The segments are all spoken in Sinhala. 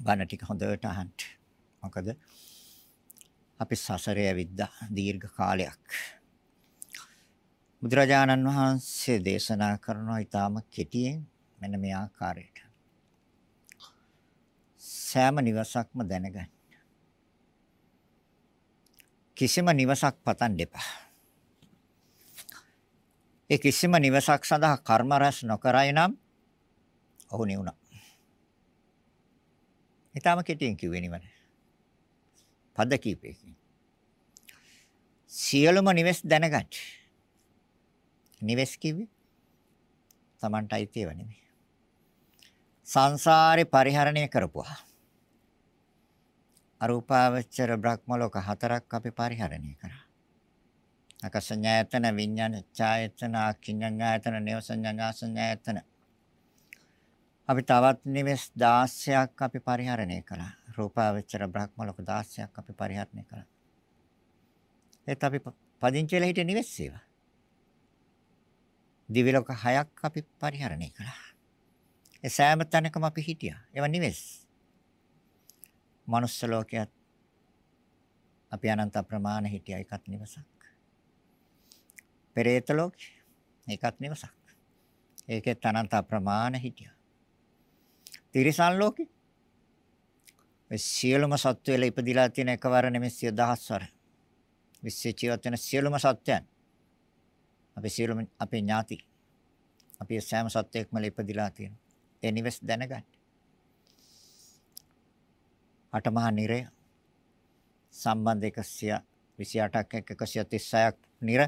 බණ ටික හොඳට අහන්න. මොකද අපි සසරේ ඇවිද්දා දීර්ඝ කාලයක්. බුදුරජාණන් වහන්සේ දේශනා කරනවා ඊටාම කෙටියෙන් මෙන්න මේ ආකාරයට. සෑම නිවසක්ම දැනගන්න. කිසිම නිවසක් පතන් දෙපා. ඒ කිසිම නිවසක් සඳහා කර්ම රැස් නොකරයි නම් ඔහු නිවුණා. ඊටාම කෙටියෙන් කිව්වේ නිවන. පද කීපයකින්. සියලුම නිවෙස් දැනගන්න. නිවෙස් කිව්වේ Tamanට අයිතිව නෙමෙයි. සංසාරේ පරිහරණය කරපුවා. අරූපාවචර බ්‍රහ්ම ලෝක හතරක් අපි පරිහරණය කරා. අකසඤ්ඤායතන විඤ්ඤාණ ඡායතන අකිඤ්ඤායතන නේවසඤ්ඤාසඤ්ඤායතන අපි තවත් නිවෙස් 16ක් අපි පරිහරණය කළා. රූපාවචර බ්‍රහ්ම ලෝක 16ක් අපි පරිහරණය කළා. ඒත් අපි පදිංචි වෙලා හිටිය නිවෙස් ඒවා. දිවි ලෝක 6ක් අපි පරිහරණය කළා. ඒ සෑම තැනකම අපි හිටියා. ඒවා නිවෙස්. මනුස්ස ලෝකයක් අපි අනන්ත ප්‍රමාණ හිටියා එකත් නිවසක්. පෙරේත ලෝකේ ඒකත් නිවසක්. ඒකෙත් අනන්ත ප්‍රමාණ හිටියා. තිරිසන් ලෝකේ මේ සියලුම සත්වයල ඉපදිලා තියෙන එකවර නෙමෙයි සිය දහස්වර. විශ්වයේ ජීවත් වෙන සියලුම සත්වයන් අපි සියලුම අපේ ඥාති අපි සෑම සත්වයක්ම ඉපදිලා තියෙනවා. ඒ නිවෙස් දැනගන්න. අටමහා නිරය සම්බන්ධ 128ක් 136ක් නිර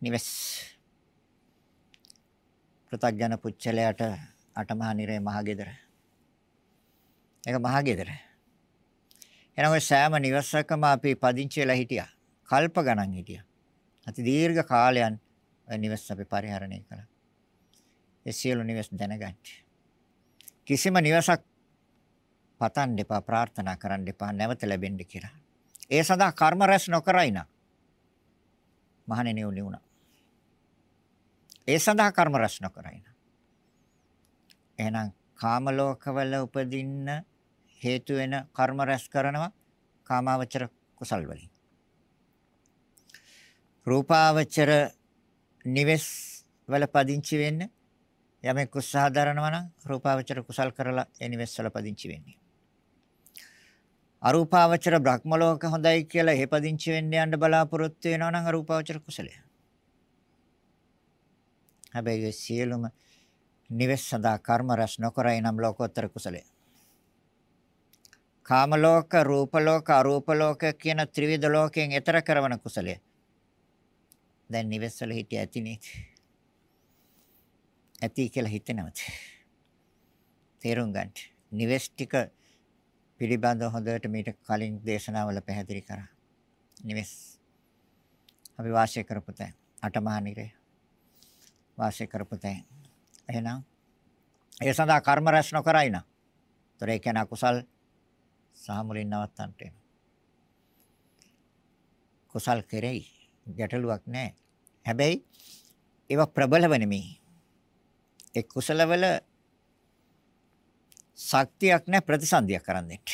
නිවෙස් ප්‍රත්‍යඥ පුච්චලයට අටමහා නිරේ මහගෙදර. ඒක මහගෙදර. එහෙනම් ඔය සෑම නිවසකම අපි පදිංචි වෙලා හිටියා. කල්ප ගණන් හිටියා. අති දීර්ඝ කාලයන් ඔය නිවස් අපි පරිහරණය කළා. ඒ සියලු නිවස් දැනගන්න. කිසිම නිවසක් පතන් දෙපා ප්‍රාර්ථනා කරන්න දෙපා නැවත ලැබෙන්න කියලා. ඒ සඳහා කර්ම රැස් නොකරයි නා. මහණෙනි උණුණා. ඒ සඳහා කර්ම රැස් නොකරයි නා. එහෙනම් කාම ලෝකවල උපදින්න හේතු වෙන කර්ම රැස් කරනවා කාමාවචර කුසල් වලින්. රූපාවචර නිවෙස් වල පදිංචි වෙන්න යමෙක් උත්සාහ දරනවා නම් රූපාවචර කුසල් කරලා ඒ නිවෙස් වල පදිංචි වෙන්නේ. අරූපාවචර බ්‍රහ්ම ලෝක හොඳයි කියලා එහෙ පදිංචි වෙන්න යන්න බලාපොරොත්තු වෙනවා නම් අරූපාවචර කුසලය. හැබැයි සියලුම නිවෙස් සදා කර්ම රැස් නොකරයි නම් ලෝකෝත්තර කුසලය. කාම ලෝක, රූප ලෝක, අරූප ලෝක කියන ත්‍රිවිධ ලෝකයෙන් එතර කරන කුසලය. දැන් නිවෙස් වල හිටිය ඇතිනේ. ඇති කියලා හිතෙනවද? තේරුම් ගන්න. නිවෙස් ටික පිළිබඳව හොඳට මීට කලින් දේශනාවල පැහැදිලි කරා. නිවෙස් අපි වාසය කරපු තැන් අටමහා නිරය වාසය කරපු තැන්. එහෙනම් ඒ සඳහා කර්ම රැස් නොකරයි නා. ତොර ඒ කියන අකුසල් සහ මුලින් නවත්තන්නට වෙනවා. කුසල් කෙරෙයි ගැටලුවක් නැහැ. හැබැයි ඒවා ප්‍රබලව නෙමෙයි. ඒ කුසලවල ශක්තියක් නැහැ ප්‍රතිසන්දියක් කරන්න දෙන්න.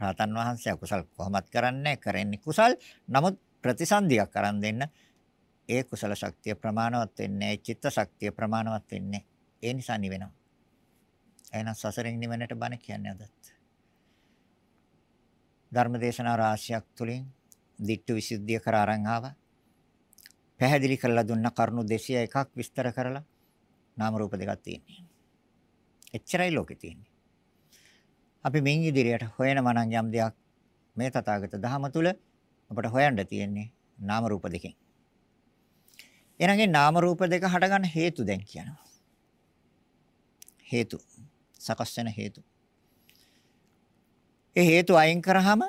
රහතන් වහන්සේ අකුසල් කොහොමත් කරන්නේ කරන්නේ කුසල්. නමුත් ප්‍රතිසන්දියක් කරන් දෙන්න ඒ කුසල ශක්තිය ප්‍රමාණවත් වෙන්නේ චිත්ත ශක්තිය ප්‍රමාණවත් වෙන්නේ. ඒ නිසා නිවෙනවා. එහෙනම් සසරෙන් නිවෙන්නට බණ කියන්නේ අදත්. ධර්මදේශනා රාශියක් තුලින් දිට්ඨු විසුද්ධිය කර අරන් ආවා. පැහැදිලි කරලා දුන්න කරුණු 201ක් විස්තර කරලා නාම රූප දෙකක් තියෙනවා. එච්චරයි ලෝකේ තියෙන්නේ. අපි මින් ඉදිරියට හොයනවා නම් යම් දෙයක් මේ තථාගත ධහම තුල අපට හොයන්න තියෙන්නේ නාම රූප දෙකෙන්. එහෙනම් ඒ නාම රූප දෙක හටගන්න හේතු දැන් කියනවා. හේතු සකස් වෙන හේතු. ඒ හේතු අයින් කරාම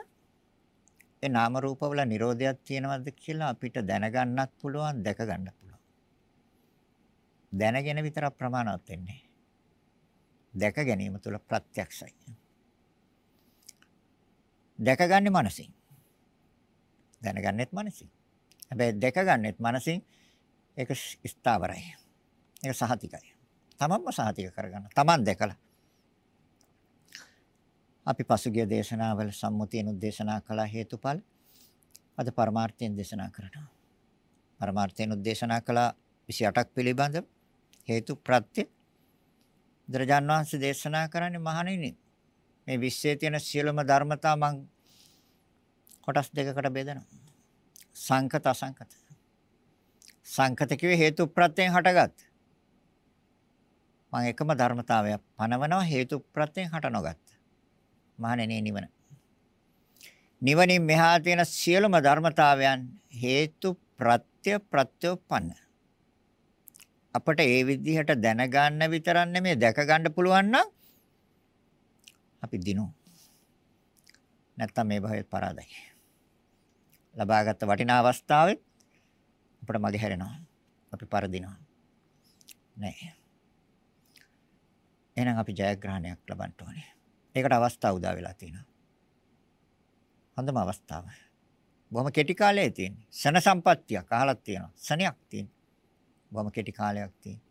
ඒ නාම රූපවල Nirodhayak තියෙනවද කියලා අපිට දැනගන්නත් පුළුවන් දැක ගන්නත් පුළුවන්. දැනගෙන විතර ප්‍රමාණවත් වෙන්නේ. දැක ගැනීම තුළ ප්‍රත්‍යක්ෂයි. දැකගන්නේ මනසින්. දැනගන්නෙත් මනසින්. හැබැයි දැකගන්නෙත් මනසින් ඒක ස්ථාවරයි. ඒක සහතිකයි. තමන්ම සහතික කරගන්න. තමන් දැකලා. අපි පසුගිය දේශනාවල සම්මුතියන උදේශනා කළ හේතුඵල අද පරමාර්ථයෙන් දේශනා කරනවා. පරමාර්ථයෙන් උදේශනා කළ 28ක් පිළිබඳ හේතු ප්‍රත්‍ය බුදුරජාන් වහන්සේ දේශනා කරන්නේ මහණෙනි මේ විශ්වයේ තියෙන සියලුම ධර්මතා මං කොටස් දෙකකට බෙදනවා. සංකත අසංකත. සංකත කිව්වේ හේතු ප්‍රත්‍යයෙන් හටගත්. මම එකම ධර්මතාවය පනවනවා හේතු ප්‍රත්‍යයෙන් හට නොගත්. මහණෙනි නිවන. නිවනින් මෙහා තියෙන සියලුම ධර්මතාවයන් හේතු ප්‍රත්‍ය ප්‍රත්‍යෝපන්න. අපට ඒ විදිහට දැනගන්න විතරක් නෙමෙයි දැක ගන්න පුළුවන් නම් අපි දිනු. නැත්තම් මේ භවයේ පරාදයි. ලබාගත් වටිනා අවස්ථාවෙත් අපිට මගේ හැරෙනවා. අපි පරදිනවා. නෑ. එහෙනම් අපි ජයග්‍රහණයක් ලබන්න ඕනේ. ඒකට අවස්ථාව උදා වෙලා තියෙනවා. හොඳම අවස්ථාව. බොහොම කෙටි කාලයේ තියෙන්නේ. ශන සම්පත්තියක් අහලක් තියෙනවා. ශනයක් තියෙනවා. බොහොම කෙටි කාලයක් තියෙනවා.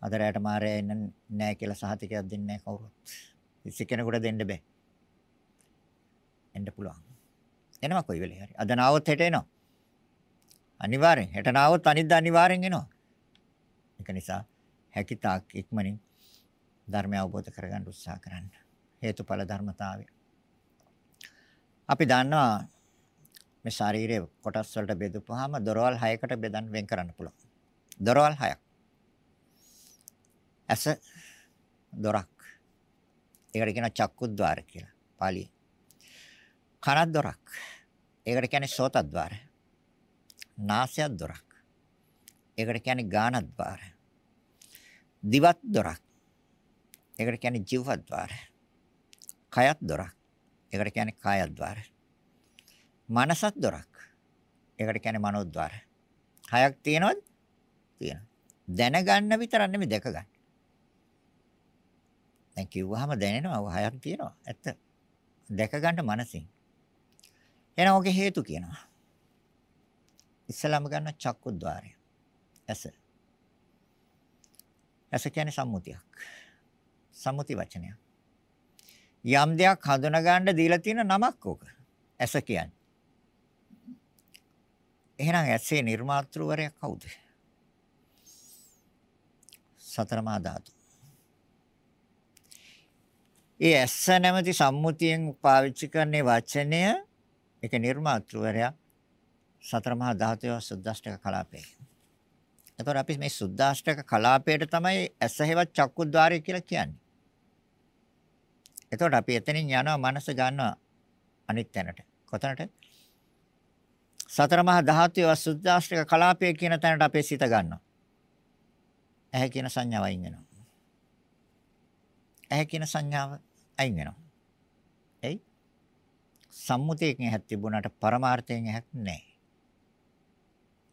අද රැයට මාරය එන්න නෑ කියලා සහතිකයක් දෙන්නේ නෑ කවුරුත්. කිසි කෙනෙකුට දෙන්න බෑ. එන්න පුළුවන්. එනවා කොයි වෙලේ හරි. අද නාවොත් හෙට එනවා. අනිවාර්යෙන්. හෙට නාවොත් අනිද්දා අනිවාර්යෙන් එනවා. ඒක නිසා හැකිතාක් ඉක්මනින් ධර්මය අවබෝධ කරගන්න උත්සාහ කරන්න. හේතුඵල ධර්මතාවය. අපි දන්නවා මේ ශරීරයේ කොටස් වලට බෙදපුවාම දොරවල් 6කට බෙදන්න වෙන් කරන්න පුළුවන්. දොරවල් 6ක්. ඇස දොරක්. ඒකට කියනවා චක්කුද්්වාර කියලා පාලියේ. කනක් දොරක්. ඒකට කියන්නේ සෝතද්්වාර. නාසයක් දොරක්. ඒකට කියන්නේ ගානද්්වාර. දිවත් දොරක්. ඒකට කියන්නේ ජීවද්්වාර. කයත් දොරක්. ඒකට කියන්නේ කායද්්වාර. මනසත් දොරක්. ඒකට කියන්නේ මනෝද්්වාර. හයක් තියෙනවද? තියෙනවා. දැනගන්න විතරක් නෙමෙයි දැක ගන්න. දැන් කිව්වහම දැනෙනවා හයක් තියෙනවා. ඇත්ත. දැක ගන්න මනසින්. එහෙනම් ඔගේ හේතු කියනවා. ඉස්සලම ගන්න චක්කුද්්වාරය. ඇස. ඇස කියන්නේ සම්මුතියක්. සම්මුති වචනයක්. යම් දෙයක් හඳුනා ගන්න දීලා තියෙන නමක් ඕක. ඇස කියන්නේ. එහෙනම් ඇසේ නිර්මාතෘවරයා කවුද? සතර මහා ධාතු. ඒ ඇස නැමැති සම්මුතියෙන් පාවිච්චි කරන වචනය ඒක නිර්මාතෘවරයා සතර මහා ධාතුවේ සුද්දාෂ්ටක කලාපය. එතකොට අපි මේ සුද්දාෂ්ටක කලාපයට තමයි ඇස හේවත් චක්කුද්්වාරය කියලා කියන්නේ. එතකොට අපි එතනින් යනවා මනස ගන්නවා අනිත් තැනට. කොතනට? සතර මහා ධාතුවේ සුද්දාෂ්ටක කලාපය කියන තැනට අපේ සිත ගන්නවා. ඇහැ කියන සංඥාව අයින් වෙනවා. ඇහැ කියන සංඥාව අයින් වෙනවා. එයි සම්මුතියකින් ඇහක් තිබුණාට පරමාර්ථයෙන් ඇහක් නැහැ.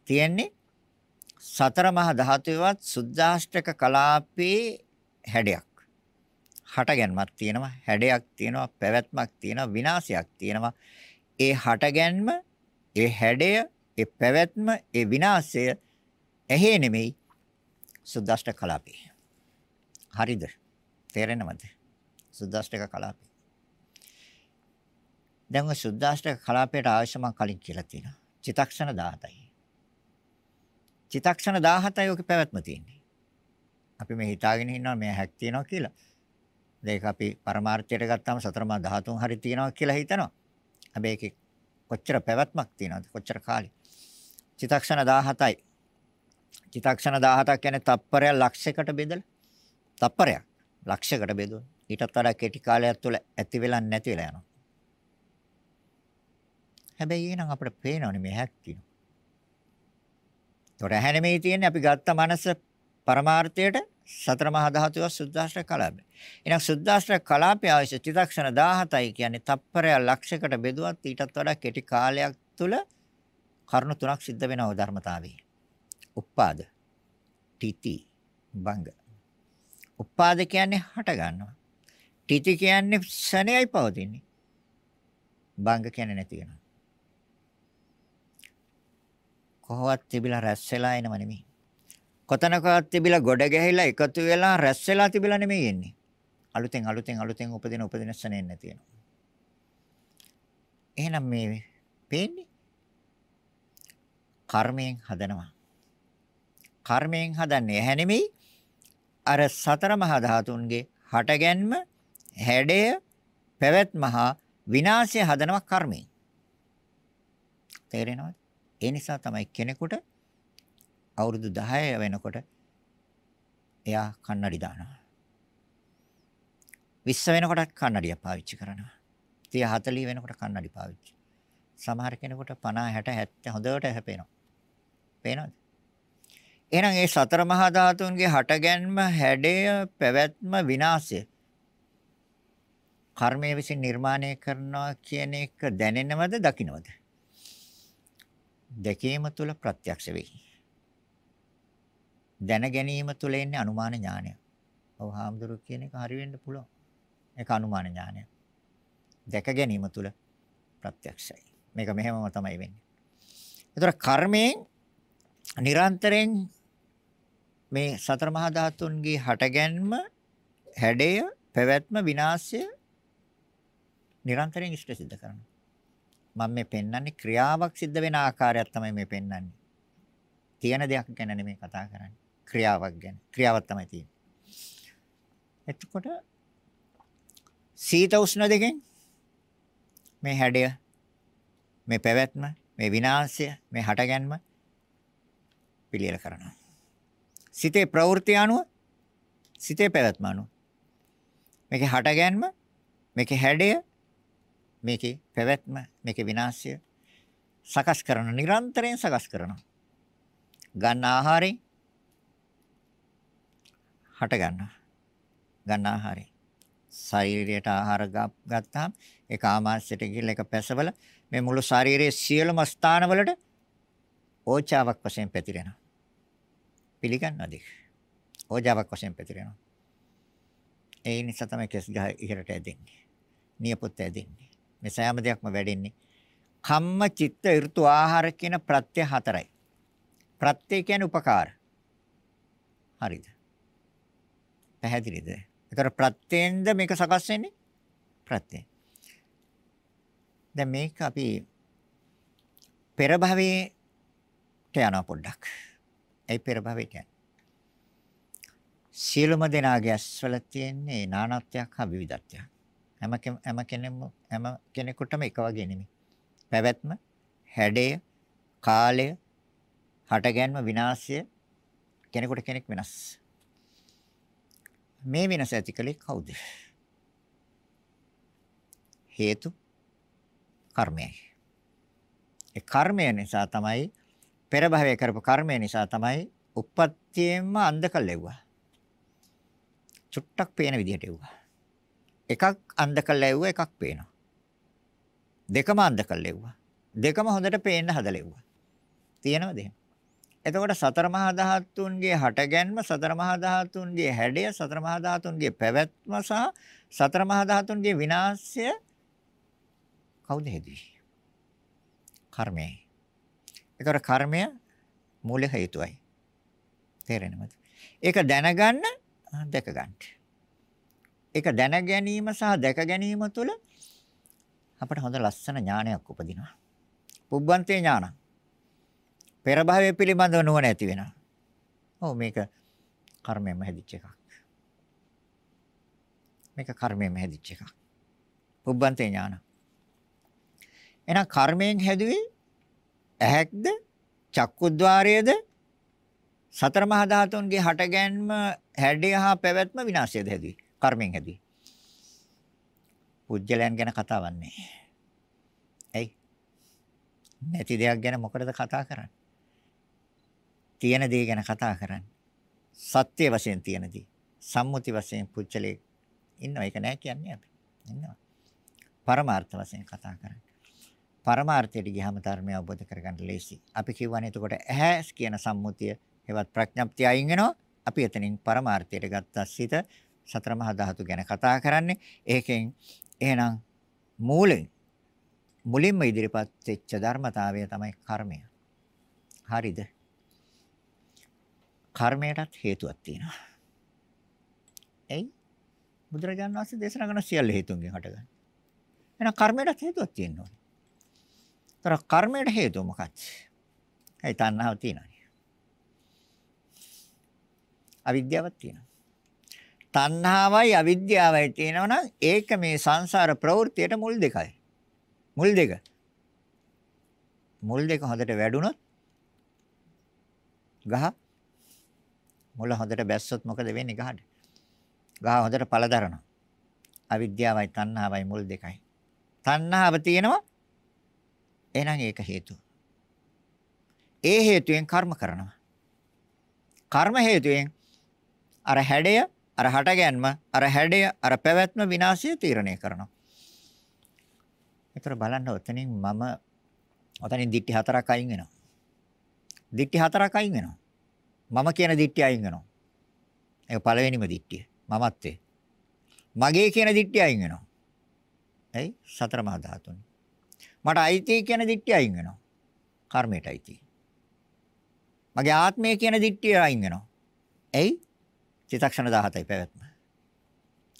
තියෙන්නේ සතර මහා ධාතුවේවත් සුද්දාෂ්ටක කලාපේ හැඩයක්. හටගැන්මක් තියෙනවා, හැඩයක් තියෙනවා, පැවැත්මක් තියෙනවා, විනාශයක් තියෙනවා. ඒ හටගැන්ම, ඒ හැඩය, ඒ පැවැත්ම, ඒ විනාශය ඇහි නෙමෙයි සුද්දාෂ්ටක කලාපේ. හරිද? තේරෙනවද? සුද්දාෂ්ටක කලාපේ. දැන් ඔය සුද්දාෂ්ටක කලාපයට අවශ්‍ය මම කලින් කියලා තියෙනවා. චිතක්ෂණ 17යි. චිතක්ෂණ 17යි ඔකේ පැවැත්ම තියෙන්නේ. අපි මේ හිතාගෙන ඉන්නවා මේ හැක් තියෙනවා කියලා. ඒක අපි පරමාර්ථයට ගත්තාම සතරමා ධාතුන් හරි තියෙනවා කියලා හිතනවා. හැබැයි ඒකේ කොච්චර පැවැත්මක් තියෙනවද? කොච්චර කාලෙ? චිතක්ෂණ 17යි. චිතක්ෂණ 17ක් කියන්නේ තප්පරයක් ලක්ෂයකට බෙදලා. තප්පරයක් ලක්ෂයකට බෙදුවා. ඊටත් වඩා කෙටි කාලයක් තුළ ඇති වෙලා නැති වෙලා යනවා. හැබැයි එහෙනම් අපිට පේනවනේ මේ හැක් තියෙනවා. ඒකට ඇහැ නෙමෙයි තියෙන්නේ අපි ගත්ත මනස පරමාර්ථයට සතර මහා ධාතුව සුද්දාශ්‍ර කලාපය. එහෙනම් සුද්දාශ්‍ර කලාපය අවශ්‍ය චිත්තක්ෂණ 17යි කියන්නේ තප්පරය ලක්ෂයකට බෙදුවත් ඊටත් වඩා කෙටි කාලයක් තුළ කරුණු තුනක් සිද්ධ වෙනව ධර්මතාවයේ. උපාද, තితి, බංග. උපාද කියන්නේ හට ගන්නවා. තితి කියන්නේ ශණයයි පවතින්නේ. බංග කියන්නේ නැති වෙනවා. කොහොවත් තිබිලා රැස් වෙලා එනව නෙමෙයි. කොතනකවත් තිබිලා ගොඩ ගැහිලා එකතු වෙලා රැස් වෙලා තිබිලා නෙමෙයි එන්නේ. අලුතෙන් අලුතෙන් අලුතෙන් උපදින උපදින ස්නේන් නැති වෙනවා. එහෙනම් මේ පේන්නේ කර්මයෙන් හදනවා. කර්මයෙන් හදන්නේ ඇහැ නෙමෙයි අර සතර මහා ධාතුන්ගේ හටගැන්ම හැඩය පැවැත්ම හා විනාශය හදනවා කර්මයෙන්. තේරෙනවද? ඒ නිසා තමයි කෙනෙකුට අවුරුදු 10 වෙනකොට එයා කන්නඩි දානවා. 20 වෙනකොටත් කන්නඩිය පාවිච්චි කරනවා. 30 40 වෙනකොට කන්නඩි පාවිච්චි. සමහර කෙනෙකුට 50 60 70 හොඳට හැපෙනවා. පේනවද? එහෙනම් ඒ සතර මහා ධාතුන්ගේ හටගැන්ම, හැඩය, පැවැත්ම, විනාශය කර්මය විසින් නිර්මාණය කරනවා කියන එක දැනෙනවද, දකින්නවද? දැකීම තුළ ප්‍රත්‍යක්ෂ වෙයි. දැන ගැනීම තුළ එන්නේ අනුමාන ඥානය. ඔව් හාමුදුරු කියන එක හරි වෙන්න පුළුවන්. ඒක අනුමාන ඥානය. දැක ගැනීම තුළ ප්‍රත්‍යක්ෂයි. මේක මෙහෙමම තමයි වෙන්නේ. ඒතර කර්මයෙන් නිරන්තරයෙන් මේ සතර මහා ධාතුන්ගේ හටගැන්ම හැඩය පැවැත්ම විනාශය නිරන්තරයෙන් ඉෂ්ට සිද්ධ කරනවා. මම මේ පෙන්වන්නේ ක්‍රියාවක් සිද්ධ වෙන ආකාරයක් තමයි මේ පෙන්වන්නේ. තියෙන දෙයක් ගැන නෙමෙයි කතා කරන්නේ. ක්‍රියාවක් ගැන. ක්‍රියාවක් තමයි තියෙන්නේ. එතකොට සීත උෂ්ණ දෙකෙන් මේ හැඩය මේ පැවැත්ම මේ විනාශය මේ හටගැන්ම පිළියෙල කරනවා. සිතේ ප්‍රවෘත්ති අනුව සිතේ පැවැත්ම අනුව මේකේ හටගැන්ම මේකේ හැඩය මේකේ පැවැත්ම මේකේ විනාශය සකස් කරන නිරන්තරයෙන් සකස් කරනවා. ගන්න ආහාරයෙන් හට ගන්නවා. ගන්න ආහාරයෙන් ශරීරයට ආහාර ගත්තාම ඒක ආමාශයට ගිහිල්ලා ඒක පැසවල මේ මුළු ශරීරයේ සියලුම ස්ථානවලට ඕචාවක් වශයෙන් පැතිරෙනවා. පිළිගන්නවද? ඕජාවක් වශයෙන් පැතිරෙනවා. ඒ නිසා තමයි කෙස් ගහ ඉහළට ඇදෙන්නේ. නියපොත්ත ඇදෙන්නේ. මේ සෑම දෙයක්ම වැඩෙන්නේ කම්ම චිත්ත ඍතු ආහාර කියන ප්‍රත්‍ය හතරයි. ප්‍රත්‍ය කියන්නේ උපකාර. හරිද? පැහැදිලිද? ඒතර ප්‍රත්‍යෙන්ද මේක සකස් වෙන්නේ? ප්‍රත්‍ය. දැන් මේක අපි පෙර භවයේ යනවා පොඩ්ඩක්. ඒ පෙර භවයට යන්නේ. සියලුම දෙනාගේ ඇස්වල තියෙන්නේ නානත්වයක් හා විවිධත්වයක්. හැම හැම කෙනෙම හැම කෙනෙකුටම එක වගේ නෙමෙයි. පැවැත්ම, හැඩය, කාලය, හටගැන්ම, විනාශය කෙනෙකුට කෙනෙක් වෙනස්. මේ වෙනස ඇති කලේ කවුද? හේතු කර්මයයි. ඒ කර්මය නිසා තමයි පෙර භවයේ කරපු කර්මය නිසා තමයි උප්පත්තියෙන්ම අන්ධ කළෙව්වා. චුට්ටක් පේන විදිහට එව්වා. එකක් අන්ධ කළා එව්වා එකක් පේනවා. දෙකම අන්ධ කළා එව්වා. දෙකම හොඳට පේන්න හදලා එව්වා. තියෙනවද එහෙම? එතකොට සතර මහා ධාතුන්ගේ හටගැන්ම සතර මහා ධාතුන්ගේ හැඩය සතර මහා ධාතුන්ගේ පැවැත්ම සහ සතර මහා ධාතුන්ගේ විනාශය කවුද හේතුයි? කර්මයයි. ඒතර කර්මය මූල හේතුවයි. තේරෙනවද? ඒක දැනගන්න දැක ගන්න. ඒක දැන ගැනීම සහ දැක ගැනීම තුළ අපට හොඳ ලස්සන ඥානයක් උපදිනවා. පුබ්බන්තේ ඥාන. පෙර භවයේ පිළිබඳව නුවණ ඇති වෙනවා. ඔව් මේක කර්මයෙන්ම හැදිච්ච එකක්. මේක කර්මයෙන්ම හැදිච්ච එකක්. පුබ්බන්තේ ඥාන. එහෙනම් කර්මයෙන් හැදුවේ ඇහැක්ද චක්කුද්්වාරයේද සතර මහා ධාතුන්ගේ හටගැන්ම හැඩය හා පැවැත්ම විනාශයද හැදුවේ කර්මයෙන් හැදුවේ. පුජ්‍යලයන් ගැන කතාවක් නැහැ. ඇයි? නැති දෙයක් ගැන මොකටද කතා කරන්නේ? තියෙන දේ ගැන කතා කරන්නේ. සත්‍ය වශයෙන් තියෙන දේ. සම්මුති වශයෙන් පුජ්‍යලේ ඉන්නවා. ඒක නෑ කියන්නේ අපි. ඉන්නවා. පරමාර්ථ වශයෙන් කතා කරන්නේ. පරමාර්ථයට ගියාම ධර්මය අවබෝධ කරගන්න ලේසි. අපි කියවනේ එතකොට ඇහැ කියන සම්මුතිය හෙවත් ප්‍රඥප්තිය අයින් වෙනවා. අපි එතනින් පරමාර්ථයට ගත්ත සිත සතර මහා ධාතු ගැන කතා කරන්නේ. ඒකෙන් එහෙනම් මූලෙන් මුලින්ම ඉදිරිපත් වෙච්ච ධර්මතාවය තමයි කර්මය. හරිද? කර්මයටත් හේතුවක් තියෙනවා. එයි බුදුරජාණන් වහන්සේ දේශනා කරන සියල්ල හේතුන්ගෙන් හටගන්නේ. එහෙනම් කර්මයට හේතුවක් තියෙන්න ඕනේ. ତර කර්මයට හේතුව මොකක්ද? ඒ තණ්හාව තියෙනවා. අවිද්‍යාවක් තියෙනවා. තණ්හාවයි අවිද්‍යාවයි තියෙනවා නම් ඒක මේ සංසාර ප්‍රවෘත්තියට මුල් දෙකයි. මුල් දෙක. මුල් දෙක හොඳට වැඩුණොත් ගහ මුල හොඳට බැස්සොත් මොකද වෙන්නේ ගහට? ගහ හොඳට පළ දරනවා. අවිද්‍යාවයි තණ්හාවයි මුල් දෙකයි. තණ්හාව තියෙනවා එහෙනම් ඒක හේතුව. ඒ හේතුවෙන් කර්ම කරනවා. කර්ම හේතුවෙන් අර හැඩය, අර හටගැන්ම, අර හැඩය, අර පැවැත්ම විනාශය තීරණය කරනවා. ඒතර බලන්න ඔතනින් මම ඔතනින් දික්ටි හතරක් අයින් වෙනවා. දික්ටි හතරක් අයින් වෙනවා. මම කියන දික්ටි අයින් වෙනවා. ඒක පළවෙනිම දික්ටිය. මමත්වේ. මගේ කියන දික්ටි අයින් වෙනවා. ඇයි? සතර මහා ධාතුන්. මට අයිති කියන දික්ටි අයින් වෙනවා. කර්මයට අයිති. මගේ ආත්මය කියන දික්ටිය අයින් වෙනවා. ඇයි? චිත්තක්ෂණ 17යි පැවැත්ම.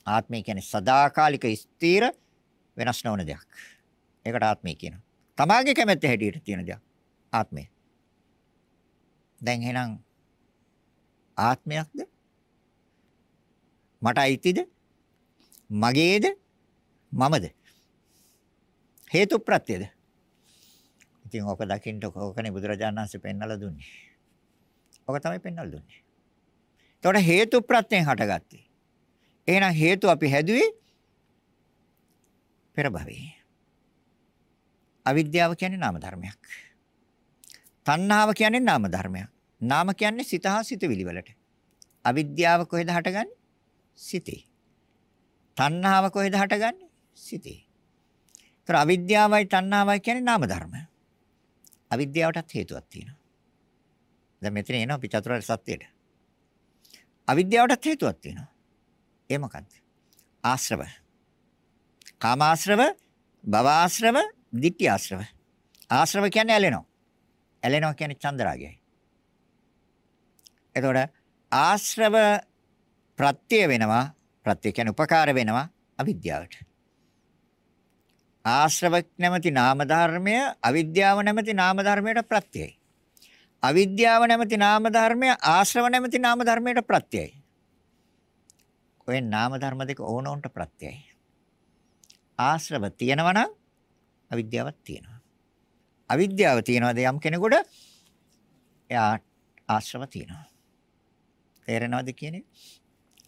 ආත්මය කියන්නේ සදාකාලික ස්ථිර වෙනස් නොවන දෙයක්. ඒකට ආත්මය කියනවා. තමාගේ කැමැත්ත හැටියට තියෙන දෙයක්. ආත්මය. දැන් එහෙනම් ආත්මයක්ද? මට අයිතිද? මගේද? මමද? හේතු ප්‍රත්‍යද? ඉතින් ඔක දකින්න ඔකනේ බුදුරජාණන් වහන්සේ පෙන්වලා දුන්නේ. ඔක තමයි පෙන්වලා දුන්නේ. එතකොට හේතු ප්‍රත්‍යයෙන් හටගත්තේ. එහෙනම් හේතු අපි හැදුවේ පෙර භවයේ. අවිද්‍යාව කියන්නේ නාම ධර්මයක්. තණ්හාව කියන්නේ නාම ධර්මයක්. නාම කියන්නේ සිත හා සිතවිලි වලට. අවිද්‍යාව කොහෙද හටගන්නේ? සිතේ. තණ්හාව කොහෙද හටගන්නේ? සිතේ. ඒතර අවිද්‍යාවයි තණ්හාවයි කියන්නේ නාම ධර්ම. අවිද්‍යාවටත් හේතුවක් තියෙනවා. දැන් මෙතන එනවා අපි චතුරාර්ය සත්‍යයට. අවිද්‍යාවටත් හේතුවක් තියෙනවා. ඒ මොකද්ද? ආශ්‍රව. කාමාශ්‍රව, භවආශ්‍රව, ditthi ආශ්‍රව. ආශ්‍රව කියන්නේ ඇලෙනවා. ඇලෙනවා කියන්නේ චන්දරාගයයි. එතකොට ආශ්‍රව ප්‍රත්‍ය වෙනවා ප්‍රත්‍ය කියන්නේ උපකාර වෙනවා අවිද්‍යාවට. ආශ්‍රව නැමැති නාම ධර්මය අවිද්‍යාව නැමැති නාම ධර්මයට ප්‍රත්‍යයයි. අවිද්‍යාව නැමැති නාම ධර්මය ආශ්‍රව නැමැති නාම ධර්මයට ප්‍රත්‍යයයි. ඔය නාම ධර්ම දෙක ඕනෝන්ට ප්‍රත්‍යයයි. ආශ්‍රව තියෙනවා නම් අවිද්‍යාවක් තියෙනවා. අවිද්‍යාව තියෙනවාද යම් කෙනෙකුට එයා ආශ්‍රව තියෙනවා. තේරෙනවද කියන්නේ?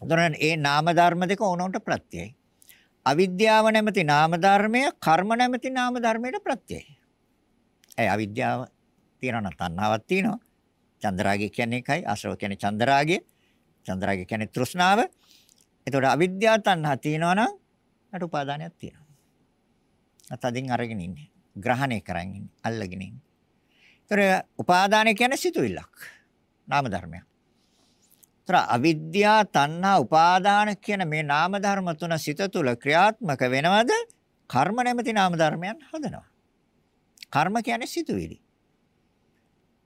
උදාහරණ ඒ නාම ධර්ම දෙක ඕනෝන්ට ප්‍රත්‍යයයි. අවිද්‍යාව නැමැති නාම ධර්මය කර්ම නැමැති නාම ධර්මයට ප්‍රත්‍යයයි. ඒ අවිද්‍යාව තියෙනවා නම් තණ්හාවක් තියෙනවා. චන්දරාගය කියන්නේ එකයි. ආශ්‍රව කියන්නේ චන්දරාගය. චන්දරාගය කියන්නේ තෘෂ්ණාව. එතකොට අවිද්‍යාව තණ්හා තියෙනවා නම් යට උපාදානයක් තියෙනවා. අතදින් අරගෙන ඉන්නේ. ග්‍රහණය කරන් ඉන්නේ. අල්ලගෙන ඉන්නේ. ඒතර උපාදානය කියන්නේ සිතුවිල්ලක්. නාම ධර්මයක්. ඒතර අවිද්‍යා තණ්හා උපාදාන කියන මේ නාම ධර්ම තුන සිත තුළ ක්‍රියාත්මක වෙනවද? කර්ම නැමැති නාම ධර්මයන් හදනවා. කර්ම කියන්නේ සිතුවිලි.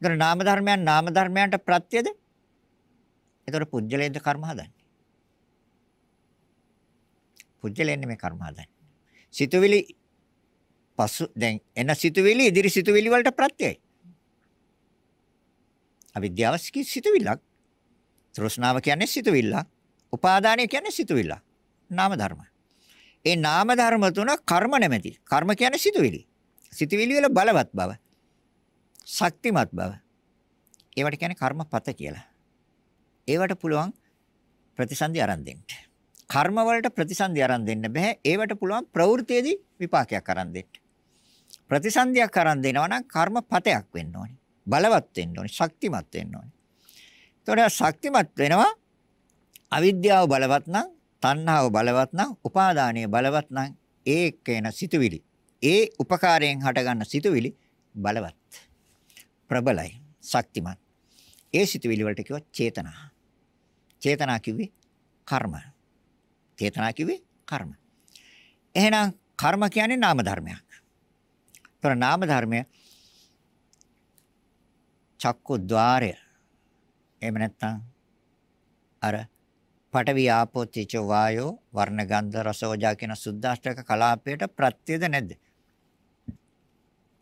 ඒතර නාම ධර්මයන් නාම ධර්මයන්ට ප්‍රත්‍යද? ඒතර පුජ්‍යලේද කර්ම හදන්නේ. පුජ්‍යලෙන්නේ මේ කර්ම හදන්නේ. සිතුවිලි පසු දැන් එන සිතුවිලි ඉදිරි සිතුවිලි වලට ප්‍රත්‍යයයි. අවිද්‍යාව සිතුවිල්ලක්. තෘෂ්ණාව කියන්නේ සිතුවිල්ලක්. උපාදානය කියන්නේ සිතුවිල්ලක්. නාම ධර්ම. ඒ නාම ධර්ම තුන කර්ම නැමැති. කර්ම කියන්නේ සිතුවිලි. සිතුවිලි වල බලවත් බව. ශක්තිමත් බව. ඒවට කියන්නේ කර්මපත කියලා. ඒවට පුළුවන් ප්‍රතිසන්දි අරන් දෙන්න. කර්ම වලට ප්‍රතිසන්දි අරන් දෙන්න බෑ. ඒවට පුළුවන් ප්‍රවෘත්තියේදී විපාකයක් අරන් දෙන්න. ප්‍රතිසන්දියක් අරන් දෙනවා නම් කර්මපතයක් වෙන්න ඕනේ. බලවත් වෙන්න ඕනේ. ශක්තිමත් වෙන්න ඕනේ. ඒතකොට ශක්තිමත් වෙනවා අවිද්‍යාව බලවත් නම්, තණ්හාව බලවත් නම්, උපාදානීය බලවත් නම් ඒකේන සිතුවිලි. ඒ උපකාරයෙන් හටගන්න සිතුවිලි බලවත්. ප්‍රබලයි, ශක්තිමත්. ඒ සිතුවිලි වලට කිව්වා චේතනා. චේතනා කිව්වේ කර්ම. චේතනා කිව්වේ කර්ම. එහෙනම් කර්ම කියන්නේ නාම ධර්මයක්. ඒතර නාම ධර්මය චක්කු ద్వාරය එහෙම නැත්නම් අර පඨවි ආපෝ තේජෝ වායෝ වර්ණ ගන්ධ රස ඕජා කියන සුද්දාෂ්ටක කලාපයට ප්‍රත්‍යද නැද්ද?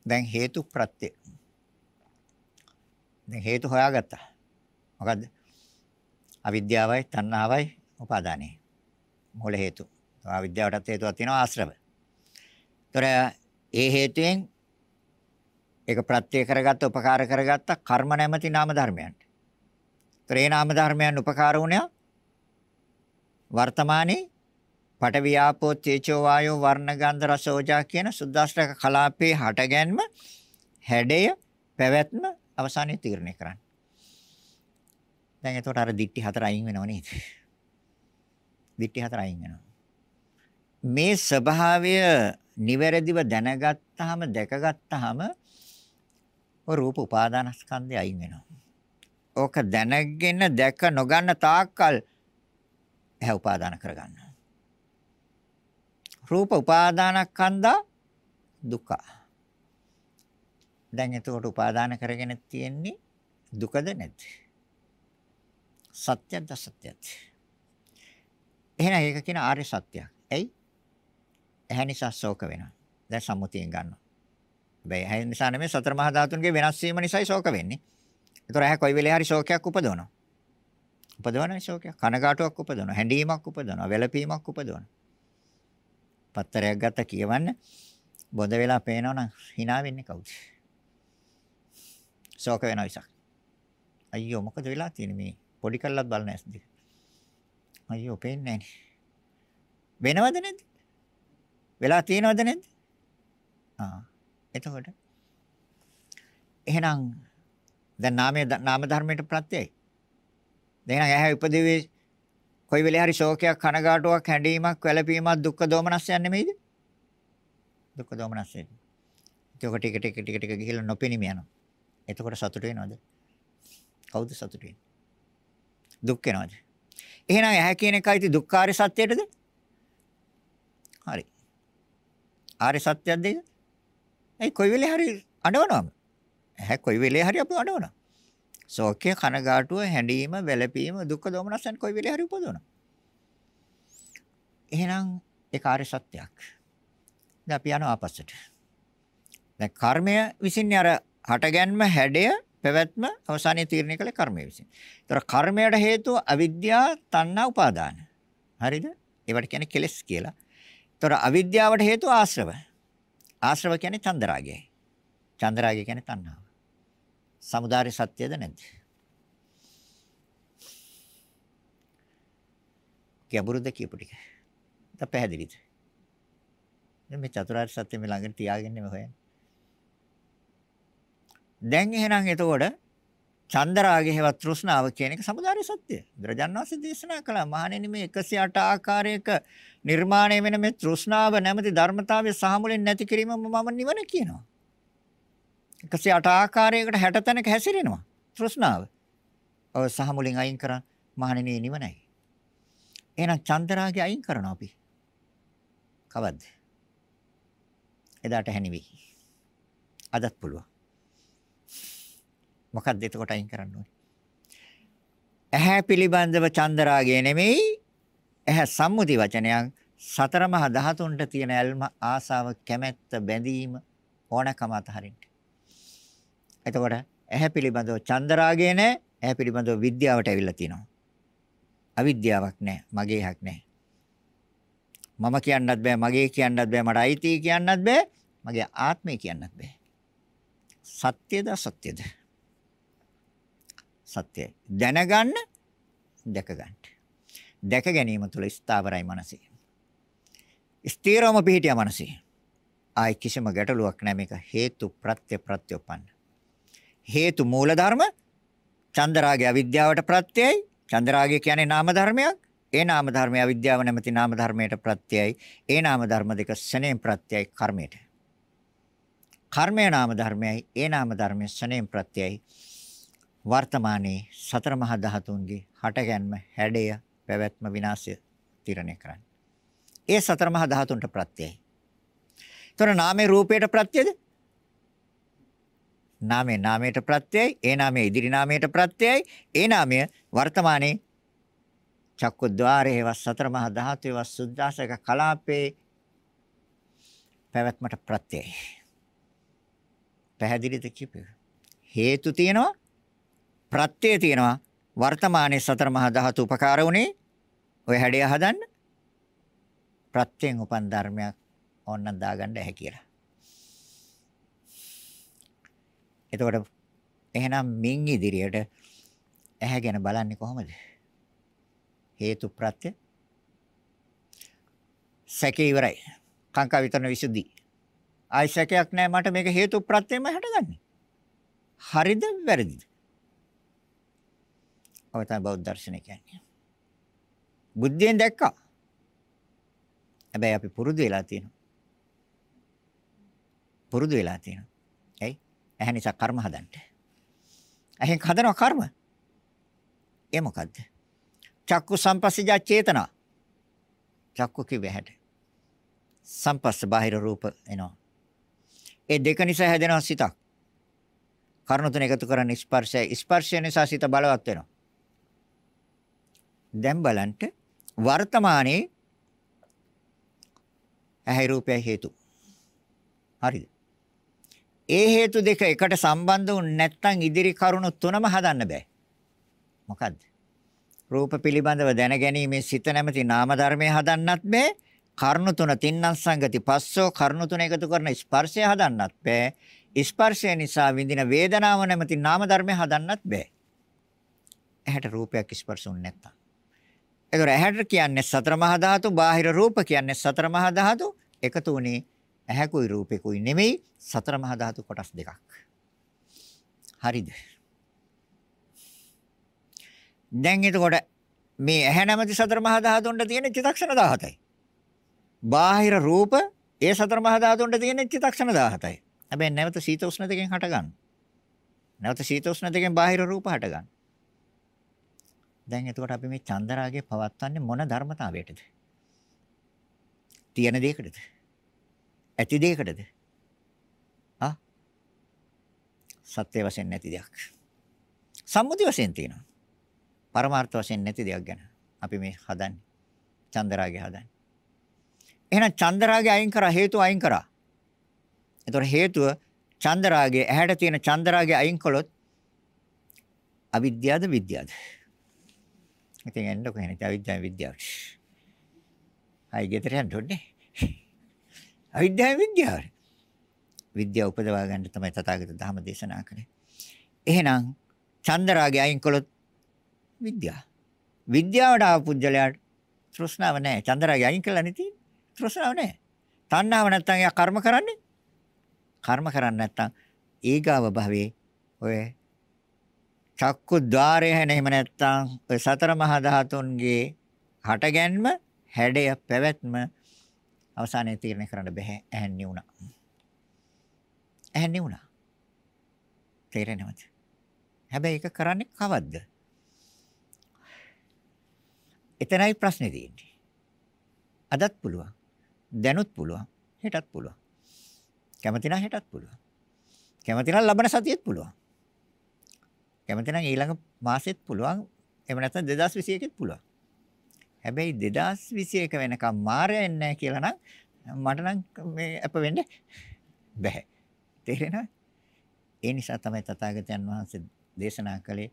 දැන් හේතු ප්‍රත්‍ය. දැන් හේතු හොයාගත්තා. මොකද්ද? අවිද්‍යාවයි තණ්හාවයි උපාදානයි. මූල හේතු. අවිද්‍යාවටත් හේතුවක් තියෙනවා ආශ්‍රව. ඒතර ඒ හේතුයෙන් ඒක ප්‍රත්‍ය කරගත්ත උපකාර කරගත්ත කර්ම නැමැති නාම ධර්මයන්ට. ඒතර ඒ නාම ධර්මයන් උපකාර වුණා වර්තමානයේ පඨවි ආපෝ තේජෝ වායෝ වර්ණ ගන්ධ රස ඕජා කියන සුද්දාෂ්ටක කලාපේ හටගැන්ම හැඩය පැවැත්ම අවසානයේ තීරණය කරන්න. දැන් එතකොට අර දික්ටි හතර අයින් වෙනව නේද? දික්ටි හතර අයින් වෙනවා. මේ ස්වභාවය නිවැරදිව දැනගත්තාම දැකගත්තාම ඔය රූප උපාදානස්කන්ධය අයින් වෙනවා. ඕක දැනගෙන දැක නොගන්න තාක්කල් ඇහැ උපාදාන කරගන්නවා. රූප උපාදානස්කන්ධා දුක. දැන් එතකොට උපාදාන කරගෙන තියෙන්නේ දුකද නැද්ද? සත්‍යද අසත්‍යද? එහෙනම් ඒක කියන ආර්ය සත්‍යයක්. ඇයි? ඇහැ නිසා ශෝක වෙනවා. දැන් සම්මුතියෙන් ගන්නවා. හැබැයි ඇහැ නිසා නෙමෙයි සතර මහා ධාතුන්ගේ වෙනස් වීම නිසායි ශෝක වෙන්නේ. ඒතර ඇහැ කොයි වෙලේ හරි ශෝකයක් උපදවනවා. උපදවන ශෝකයක්. කනගාටුවක් උපදවනවා. හැඬීමක් උපදවනවා. වැළපීමක් උපදවනවා. පත්තරයක් ගත්ත කියවන්න බොඳ වෙලා පේනවනම් hina වෙන්නේ කවුද? ශෝක වෙනවා විසක්. අයියෝ මොකද වෙලා තියෙන්නේ මේ පොඩි කල්ලක් බලන ඇස් දෙක. අයියෝ පේන්නේ නැහැ. වෙනවද නැද්ද? වෙලා තියෙනවද නැද්ද? ආ එතකොට එහෙනම් දැන් නාමයේ නාම ධර්මයට ප්‍රත්‍යයයි. දැන් ඇහැ උපදෙවේ කොයි වෙලේ හරි ශෝකයක් කනගාටුවක් හැඬීමක් වැළපීමක් දුක්ඛ දෝමනස්යන් නෙමෙයිද? දුක්ඛ දෝමනස්යන්. ඒක ටික ටික ටික ටික ගිහිල්ලා නොපෙනීම යනවා. එතකොට සතුට වෙනවද? කවුද සතුට වෙන්නේ? දුක් වෙනවද? එහෙනම් ඇහැ කියන එකයි දුක්ඛාරය සත්‍යයටද? හරි. ආර්ය සත්‍යයක්ද ඒක? ඒ කොයි වෙලේ හරි අඬවනවම. ඇහැ කොයි වෙලේ හරි අපි අඬවනවා. ශෝකය, කනගාටුව, හැඬීම, වැළපීම, දුක්ඛ දෝමනසන් කොයි වෙලේ හරි උපදවනවා. එහෙනම් ඒ කාර්ය සත්‍යයක්. දැන් අපි යනවා ආපස්සට. දැන් කර්මය විසින් අර හටගැන්ම හැඩය පැවැත්ම අවසානයේ තීරණය කළ කර්මය විසින්. ඒතර කර්මයට හේතුව අවිද්‍යාව, තණ්හා, උපාදාන. හරිද? ඒවට කියන්නේ කෙලෙස් කියලා. ඒතර අවිද්‍යාවට හේතුව ආශ්‍රව. ආශ්‍රව කියන්නේ චන්දරාගයයි. චන්දරාගය කියන්නේ තණ්හාව. Samudāri සත්‍යද නැද්ද? ගැඹුරුද කියපු ටික. ත පැහැදිලිද? මේ චතුරාර්ය සත්‍ය මේ ළඟට තියාගෙන මේ හොයන්නේ. දැන් එහෙනම් එතකොට චන්දරාගේ හේවත් තෘෂ්ණාව කියන එක samudāri සත්‍ය. බුදුරජාණන් වහන්සේ දේශනා කළා මහණෙනි මේ 108 ආකාරයක නිර්මාණය වෙන මේ තෘෂ්ණාව නැමැති ධර්මතාවය සහ මුලින් නැති කිරීමම මම නිවන කියනවා. 108 ආකාරයකට 60 තැනක හැසිරෙනවා තෘෂ්ණාව. ඔය සහ මුලින් අයින් කරා මහණෙනි නිවනයි. එහෙනම් චන්දරාගේ අයින් කරනවා අපි. කවද්ද? එදාට හැනිවි. අදත් පුළුවන්. මොකක්ද එතකොට අයින් කරන්න ඕනේ? ඇහැ පිළිබඳව චන්දරාගය නෙමෙයි ඇහැ සම්මුති වචනයක් සතර මහා ධාතුන්ට තියෙන ඇල්ම ආසාව කැමැත්ත බැඳීම ඕනකම අතහරින්න. එතකොට ඇහැ පිළිබඳව චන්දරාගය නැහැ ඇහැ පිළිබඳව විද්‍යාවට ඇවිල්ලා තියෙනවා. අවිද්‍යාවක් නැහැ මගේ හක් නැහැ. මම කියන්නත් බෑ මගේ කියන්නත් බෑ මට අයිති කියන්නත් බෑ මගේ ආත්මය කියන්නත් බෑ. සත්‍යද අසත්‍යද? සත්‍යයි. දැනගන්න දැක ගන්න. දැක ගැනීම තුළ ස්ථාවරයි මනසේ. ස්ථිරවම පිහිටියා මනසේ. ආයි කිසිම ගැටලුවක් නැහැ මේක හේතු ප්‍රත්‍ය ප්‍රත්‍යෝපන්න. හේතු මූල ධර්ම චන්දරාගය අවිද්‍යාවට ප්‍රත්‍යයයි. චන්දරාගය කියන්නේ නාම ධර්මයක්. ඒ නාම ධර්මය අවිද්‍යාව නැමැති නාම ධර්මයට ප්‍රත්‍යයයි. ඒ නාම ධර්ම දෙක ශනේම් ප්‍රත්‍යයයි කර්මයට. කර්මය නාම ධර්මයයි. ඒ නාම ධර්මය ශනේම් ප්‍රත්‍යයයි. වර්තමානයේ සතර මහා ධාතුන්ගේ හටගැන්ම හැඩය පැවැත්ම විනාශය තීරණය කරන්නේ. ඒ සතර මහා ධාතුන්ට ප්‍රත්‍යයයි. ඒතර නාමයේ රූපයට ප්‍රත්‍යද? නාමයේ නාමයට ප්‍රත්‍යයයි, ඒ නාමයේ ඉදිරි නාමයට ප්‍රත්‍යයයි, ඒ නාමය වර්තමානයේ චක්කුද්්වාරේ වස් සතර මහා ධාතුවේ වස් සුද්දාසක කලාපේ පැවැත්මට ප්‍රත්‍යයයි. පැහැදිලිද කිව්වේ? හේතු තියෙනවා ප්‍රත්‍යය තියෙනවා වර්තමානයේ සතර මහා ධාතු උපකාර වුණේ ඔය හැඩය හදන්න ප්‍රත්‍යයෙන් උපන් ධර්මයක් ඕනනම් දාගන්න ඇහැ කියලා. එතකොට එහෙනම් මින් ඉදිරියට ඇහැ ගැන බලන්නේ කොහොමද? හේතු ප්‍රත්‍ය සැකේ ඉවරයි. කාංකා විතරන විසුද්ධි. ආයි සැකයක් නැහැ මට මේක හේතු ප්‍රත්‍යෙම හටගන්නේ. හරිද වැරදිද? ඔය තමයි බෞද්ධ දර්ශනය කියන්නේ. බුද්ධියෙන් දැක්කා. හැබැයි අපි පුරුදු වෙලා තියෙනවා. පුරුදු වෙලා තියෙනවා. ඇයි? ඇහැ නිසා කර්ම හදන්න. ඇහෙන් හදනවා කර්ම. ඒ මොකද්ද? චක්කු සම්පස්සජා චේතනා. චක්කු කිව්වේ හැට. සම්පස්ස බාහිර රූප එනවා. ඒ දෙක නිසා හැදෙනවා සිතක්. කර්ණ තුන එකතු කරන ස්පර්ශය ස්පර්ශය නිසා සිත බලවත් වෙනවා. දැන් බලන්න වර්තමානයේ ඇහැ රූපය හේතු. හරිද? ඒ හේතු දෙක එකට සම්බන්ධ වුනේ නැත්නම් ඉදිරි කරුණු තුනම හදන්න බෑ. මොකද්ද? රූප පිළිබඳව දැනගැනීමේ සිත නැමැති නාම ධර්මයේ හදන්නත් බෑ. කර්ණු තුන තින්නම් සංගති පස්සෝ කර්ණු තුන එකතු කරන ස්පර්ශය හදන්නත් බෑ. ස්පර්ශය නිසා විඳින වේදනාව නැමැති නාම ධර්මය හදන්නත් බෑ. ඇහැට රූපයක් ස්පර්ශුන්නේ නැත්තම්. ඒතර ඇහැට කියන්නේ සතර මහා ධාතු, බාහිර රූප කියන්නේ සතර මහා ධාතු එකතු වුණේ ඇහැකුයි රූපෙකුයි නෙමෙයි සතර මහා ධාතු කොටස් දෙකක්. හරිද? දැන් එතකොට මේ ඇහැ නැමැති සතර මහා ධාතුන්ට තියෙන චිත්තක්ෂණ 17යි. බාහිර රූප ඒ සතර මහා ධාතුන්ට තියෙන චිත්තක්ෂණ 17යි. හැබැයි නැවත සීත උෂ්ණ දෙකෙන් හටගන්න. නැවත සීත උෂ්ණ දෙකෙන් බාහිර රූප හටගන්න. දැන් එතකොට අපි මේ චන්දරාගය පවත්වන්නේ මොන ධර්මතාවයටද? තියෙන දෙයකටද? ඇති දෙයකටද? ආ? සත්‍ය වශයෙන් නැති දෙයක්. සම්මුති වශයෙන් තියෙනවා. පරමාර්ථ වශයෙන් නැති දෙයක් ගැන අපි මේ හදන්නේ. චන්දරාගය හදන්නේ. එහෙනම් චන්දරාගය අයින් කරා හේතු අයින් කරා. ඒතොර හේතුව චන්දරාගයේ ඇහැට තියෙන චන්දරාගය අයින් කළොත් අවිද්‍යාවද විද්‍යාවද? ඉතින් එන්නකො එහෙනම් අවිද්‍යාව විද්‍යාව. ආයි ගෙදර යන්න ඕනේ. අවිද්‍යාව විද්‍යාව. විද්‍යාව උපදවා ගන්න තමයි තථාගත ධර්ම දේශනා කළේ. එහෙනම් චන්දරාගය අයින් කළොත් විද්‍යාව. විද්‍යාවට ආව පුජ්‍යලයාට තෘෂ්ණාව නැහැ. චන්දරාගය අයින් කළා නෙති. තෘෂ්ණාව නැහැ. තණ්හාව නැත්තම් එයා කර්ම කරන්නේ. කර්ම කරන්නේ නැත්තම් ඊගාව භවයේ ඔය චක්කු ద్వාරය හැනෙහිම නැත්තම් ඔය සතර මහා ධාතුන්ගේ හටගැන්ම හැඩය පැවැත්ම අවසානයේ තීරණය කරන්න බෑ ඇහෙන් නිවුණා. ඇහෙන් නිවුණා. තේරෙනවද? හැබැයි ඒක කරන්නේ කවද්ද? එතනයි ප්‍රශ්නේ තියෙන්නේ. අදත් පුළුවන්. දැනුත් පුළුවන්. හෙටත් පුළුවන්. කැමති නම් හෙටත් පුළුවන්. කැමති නම් ලබන සතියෙත් පුළුවන්. කැමති නම් ඊළඟ මාසෙත් පුළුවන්. එහෙම නැත්නම් 2021ෙත් පුළුවන්. හැබැයි 2021 වෙනකම් මාරය එන්නේ නැහැ කියලා නම් මට නම් මේ අප වෙන්නේ බෑ. තේරෙනවද? ඒ නිසා තමයි තථාගතයන් වහන්සේ දේශනා කළේ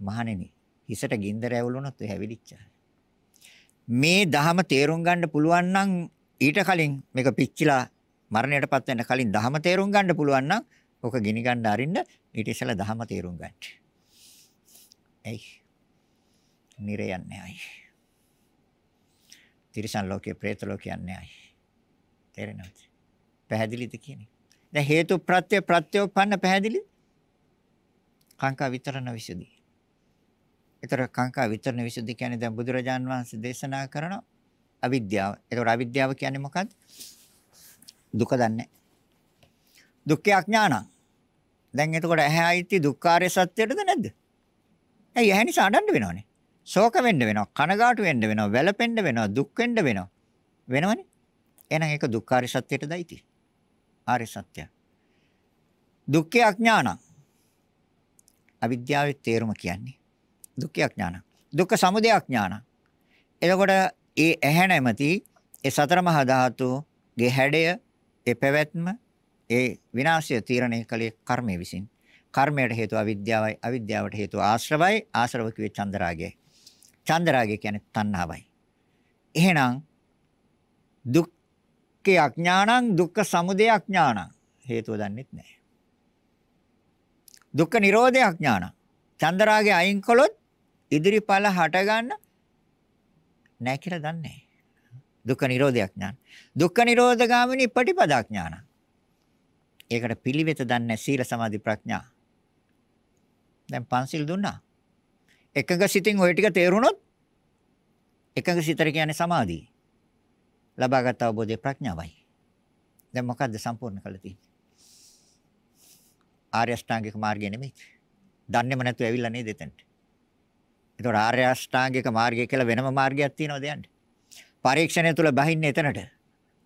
මහණෙනි හිසට ගින්දර ඇවුලුනොත් ඔය හැවිලිච්චා. මේ දහම තේරුම් ගන්න පුළුවන් නම් ඊට කලින් මේක පිච්චිලා මරණයටපත් වෙන්න කලින් දහම තේරුම් ගන්න පුළුවන් නම් ඔක ගිනි ගන්න අරින්න ඊට ඉස්සෙල්ලා දහම තේරුම් ගන්න. එයි. නිරේ යන්නේ අය. තිරිසන් ලෝකේ പ്രേත ලෝකේ යන්නේ අය. තේරෙනවද? පැහැදිලිද කියන්නේ? දැන් හේතු ප්‍රත්‍ය ප්‍රත්‍යෝපන්න පැහැදිලි? කාංකා විතරණ විසදී. ඒතර කාංකා විතරණ විසුද්ධි කියන්නේ දැන් බුදුරජාන් වහන්සේ දේශනා කරන අවිද්‍යාව. ඒතර අවිද්‍යාව කියන්නේ මොකක්ද? දුක දන්නේ. දුක්ඛ අඥාන. දැන් එතකොට ඇහැ අයිති දුක්ඛාරය සත්‍යයටද නැද්ද? ඇයි ඇහැ නිසා අඬන්න වෙනවනේ. ශෝක වෙන්න වෙනවා, කනගාටු වෙන්න වෙනවා, වැළපෙන්න වෙනවා, දුක් වෙන්න වෙනවා. වෙනවනේ. එහෙනම් ඒක දුක්ඛාරය සත්‍යයටද අයිති? ආර්ය සත්‍යය. දුක්ඛ අඥාන. අවිද්‍යාවේ තේරුම කියන්නේ දුක්ඛ අඥාන. දුක්ඛ සමුදය අඥාන. එතකොට ඒ ඇහැ නැමැති ඒ සතර මහා ධාතුගේ හැඩය, ඒ පැවැත්ම, ඒ විනාශය තීරණය කළේ කර්මය විසින්. කර්මයට හේතුව අවිද්‍යාවයි, අවිද්‍යාවට හේතුව ආශ්‍රවයි, ආශ්‍රව කිව්වේ චන්දරාගයයි. චන්දරාගය කියන්නේ තණ්හාවයි. එහෙනම් දුක්ඛේ අඥානං දුක්ඛ සමුදය අඥානං හේතුව දන්නෙත් නැහැ. දුක්ඛ නිරෝධය අඥානං. චන්දරාගය අයින් කළොත් ඉදිරිපල හට ගන්න නැහැ කියලා දන්නේ. දුක්ඛ නිරෝධයක් ඥාන. දුක්ඛ නිරෝධ ගාමිනී පටිපදා ඥාන. ඒකට පිළිවෙත දන්නේ සීල සමාධි ප්‍රඥා. දැන් පන්සිල් දුන්නා. එකඟ සිතින් ওই ටික තේරුණොත් එකඟ සිතර කියන්නේ සමාධිය. ලබාගත් අවබෝධය ප්‍රඥාවයි. දැන් මොකද්ද සම්පූර්ණ කළ තියෙන්නේ? ආර්ය අෂ්ටාංගික මාර්ගය නෙමෙයි. දන්නේම නැතුව ඇවිල්ලා නේද එතනට. ඒතකොට ආර්ය අෂ්ටාංගික මාර්ගය කියලා වෙනම මාර්ගයක් තියෙනවද යන්නේ? පරීක්ෂණය තුල බහින්නේ එතනට.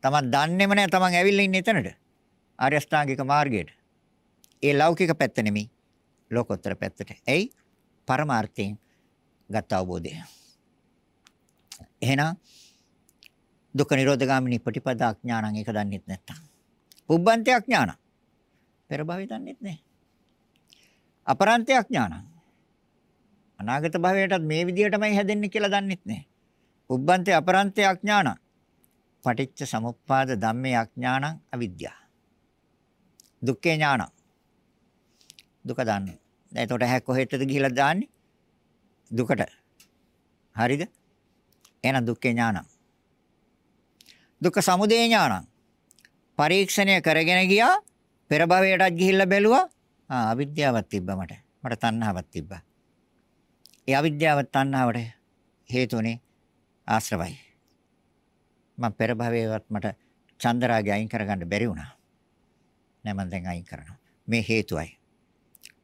තමන් දන්නේම නැහැ තමන් ඇවිල්ලා ඉන්නේ එතනට. ආර්ය අෂ්ටාංගික මාර්ගයට. ඒ ලෞකික පැත්ත නෙමෙයි. ලෝකෝත්තර පැත්තට. එයි පරමාර්ථයෙන් ගත අවබෝධය. එහෙනම් දුක්ඛ නිරෝධ ගාමිනී ප්‍රතිපදා අඥානං ඒක දන්නෙත් නැත්තම්. පුබ්බන්තේ අඥානං. පෙර භවය දන්නෙත් නැහැ. අපරන්තේ අඥානං. අනාගත භවයටත් මේ විදිහටමයි හැදෙන්නේ කියලා දන්නෙත් නැහැ. පුබ්බන්තේ අපරන්තේ අඥානං. පටිච්ච සමුප්පාද ධම්මේ අඥානං අවිද්‍යාව. දුක්ඛේ ඥානං. දුක දන්නේ. දැන් එතකොට හැ කොහෙටද ගිහිලා දාන්නේ? දුකට. හරිද? එහෙනම් දුක්ඛේ ඥානං. දුක්ඛ සමුදය ඥානං. පරීක්ෂණය කරගෙන ගියා පෙර භවයටත් ගිහිල්ලා බැලුවා. ආ අවිද්‍යාවක් තිබ්බා මට. මට තණ්හාවක් තිබ්බා. ඒ අවිද්‍යාව තණ්හාවට හේතුනේ ආශ්‍රවයි. මම පෙර භවයේවත් මට චන්දරාගය අයින් කරගන්න බැරි වුණා. නෑ මම දැන් අයින් කරනවා. මේ හේතුවයි.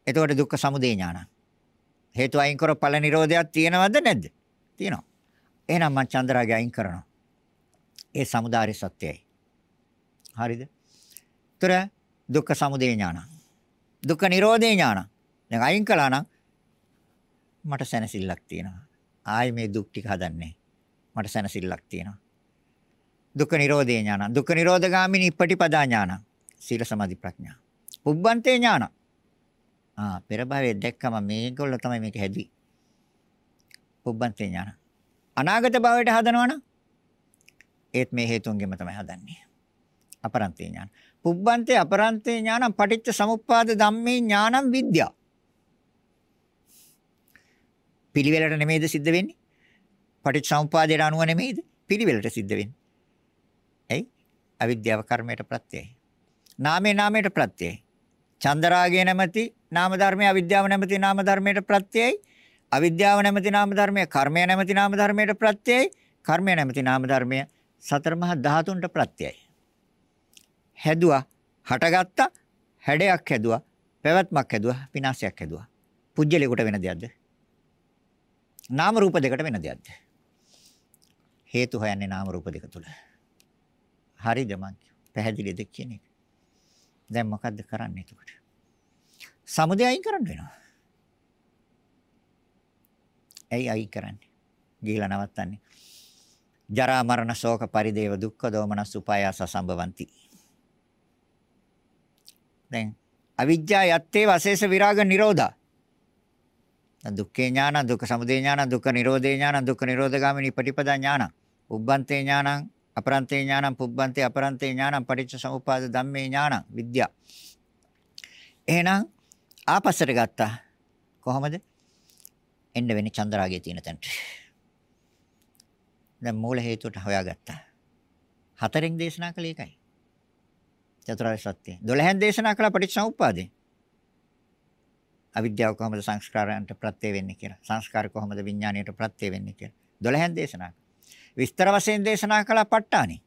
එතකොට දුක්ඛ සමුදය ඥාන. හේතු අයින් කර ඵල නිරෝධයක් තියෙනවද නැද්ද? තියෙනවා. එහෙනම් මම චන්දරාගය අයින් කරනවා. ඒ samudāri සත්‍යයි. හරිද? ତර දුක්ඛ සමුදය ඥාන. දුක්ඛ නිරෝධේ ඥාන. දැන් අයින් කළා නම් මට සැනසෙල්ලක් තියෙනවා. ආයි මේ දුක් ටික හදන්නේ. මට සැනසෙල්ලක් තියෙනවා. දුක්ඛ නිරෝධේ ඥාන. දුක්ඛ නිරෝධගාමිනී පටිපදා ඥාන. සීල සමාධි ප්‍රඥා. පුබ්බන්තේ ඥාන. ආ පෙර භවයේ දැක්කම මේගොල්ලෝ තමයි මේක හැදුවේ. පුබ්බන්තේ ඥාන. අනාගත භවයට හදනවනම් ඒත් මේ හේතුන්ගෙම තමයි හදන්නේ. අපරන්තේ ඥාන. පුබ්බන්තේ අපරන්තේ ඥානං පටිච්ච සමුප්පාද ධම්මේ ඥානං විද්‍යා. පිළිවෙලට නෙමෙයිද සිද්ධ වෙන්නේ? පටිච්ච සමුප්පාදයට අනුව නෙමෙයිද? පිළිවෙලට සිද්ධ වෙන්නේ. ඇයි? අවිද්‍යාව කර්මයට ප්‍රත්‍යයයි. නාමේ නාමයට ප්‍රත්‍යයයි. චන්දරාගය නැමැති නාම ධර්මය අවිද්‍යාව නැමැති නාම ධර්මයට ප්‍රත්‍යයයි. අවිද්‍යාව නැමැති නාම ධර්මය කර්මය නැමැති නාම ධර්මයට ප්‍රත්‍යයයි. කර්මය නැමැති නාම ධර්මය සතර මහා ධාතුන්ට ප්‍රත්‍යයයි. හැදුවා, හටගත්තා, හැඩයක් හැදුවා, පැවැත්මක් හැදුවා, විනාශයක් හැදුවා. පුජ්‍යලයකට වෙන දෙයක්ද? නාම රූප දෙකට වෙන දෙයක්ද? හේතු හොයන්නේ නාම රූප දෙක තුල. හරිද මං පැහැදිලිද කියන එක. දැන් මොකද්ද කරන්නේ එතකොට? සමුදය අයින් කරන්න වෙනවා. ඇයි අයින් කරන්නේ? ගිහිලා නවත්තන්නේ. ජරා මරණ ශෝක පරිදේව දුක්ඛ දෝමනස් උපායාස සම්භවಂತಿ. දැන් අවිජ්ජා යත්තේ වශේෂ විරාග නිරෝධා. දුක්ඛේ ඥාන දුක්ඛ සමුදය ඥාන දුක්ඛ නිරෝධේ ඥාන දුක්ඛ නිරෝධගාමිනී පටිපදා ඥාන. උබ්බන්තේ ඥානං අපරන්තේ ඥානං පුබ්බන්තේ අපරන්තේ ඥානං පටිච්ච සමුප්පාද ධම්මේ ඥානං විද්‍යා. එහෙනම් ආපස්සට ගත්තා. කොහොමද? එන්න වෙන්නේ චන්ද්‍රාගයේ තියෙන තැනට. දැන් මූල හේතුවට හොයාගත්තා. හතරෙන් දේශනා කළේ ඒකයි. චතුරාර්ය සත්‍ය. 12න් දේශනා කළා පටිච්චසමුප්පාදේ. අවිද්‍යාව කොහොමද සංස්කාරයන්ට ප්‍රත්‍ය වෙන්නේ කියලා. සංස්කාර කොහොමද විඥාණයට ප්‍රත්‍ය වෙන්නේ කියලා. 12න් දේශනා. විස්තර වශයෙන් දේශනා කළා ප ဋ ාණි.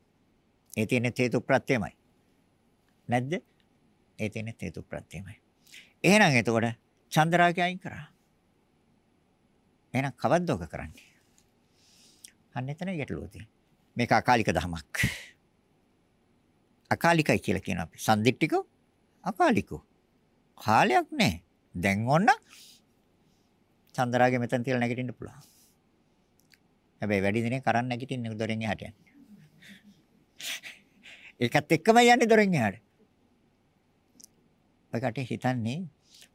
ඒ තියෙන හේතු ප්‍රත්‍යමයි. නැද්ද? ඒ තියෙන හේතු ප්‍රත්‍යමයි. එහෙනම් එතකොට චන්ද්‍රාගය අයින් කරා. එහෙනම් කවද්ද ඔක කරන්නේ? අන්න එතන ගැටලුව තියෙන්නේ. මේක අකාලික ධමයක්. අකාලිකයි කියලා කියනවා අපි. සම්දිට්ඨිකෝ අකාලිකෝ. කාලයක් නැහැ. දැන් ඕන්න චන්දරාගේ මෙතන තියලා නැගිටින්න පුළුවන්. හැබැයි වැඩි දිනේ කරන්න නැගිටින්නේ දොරෙන් එහාට යන්නේ. ඒකත් එක්කම යන්නේ දොරෙන් එහාට. ඔයකට හිතන්නේ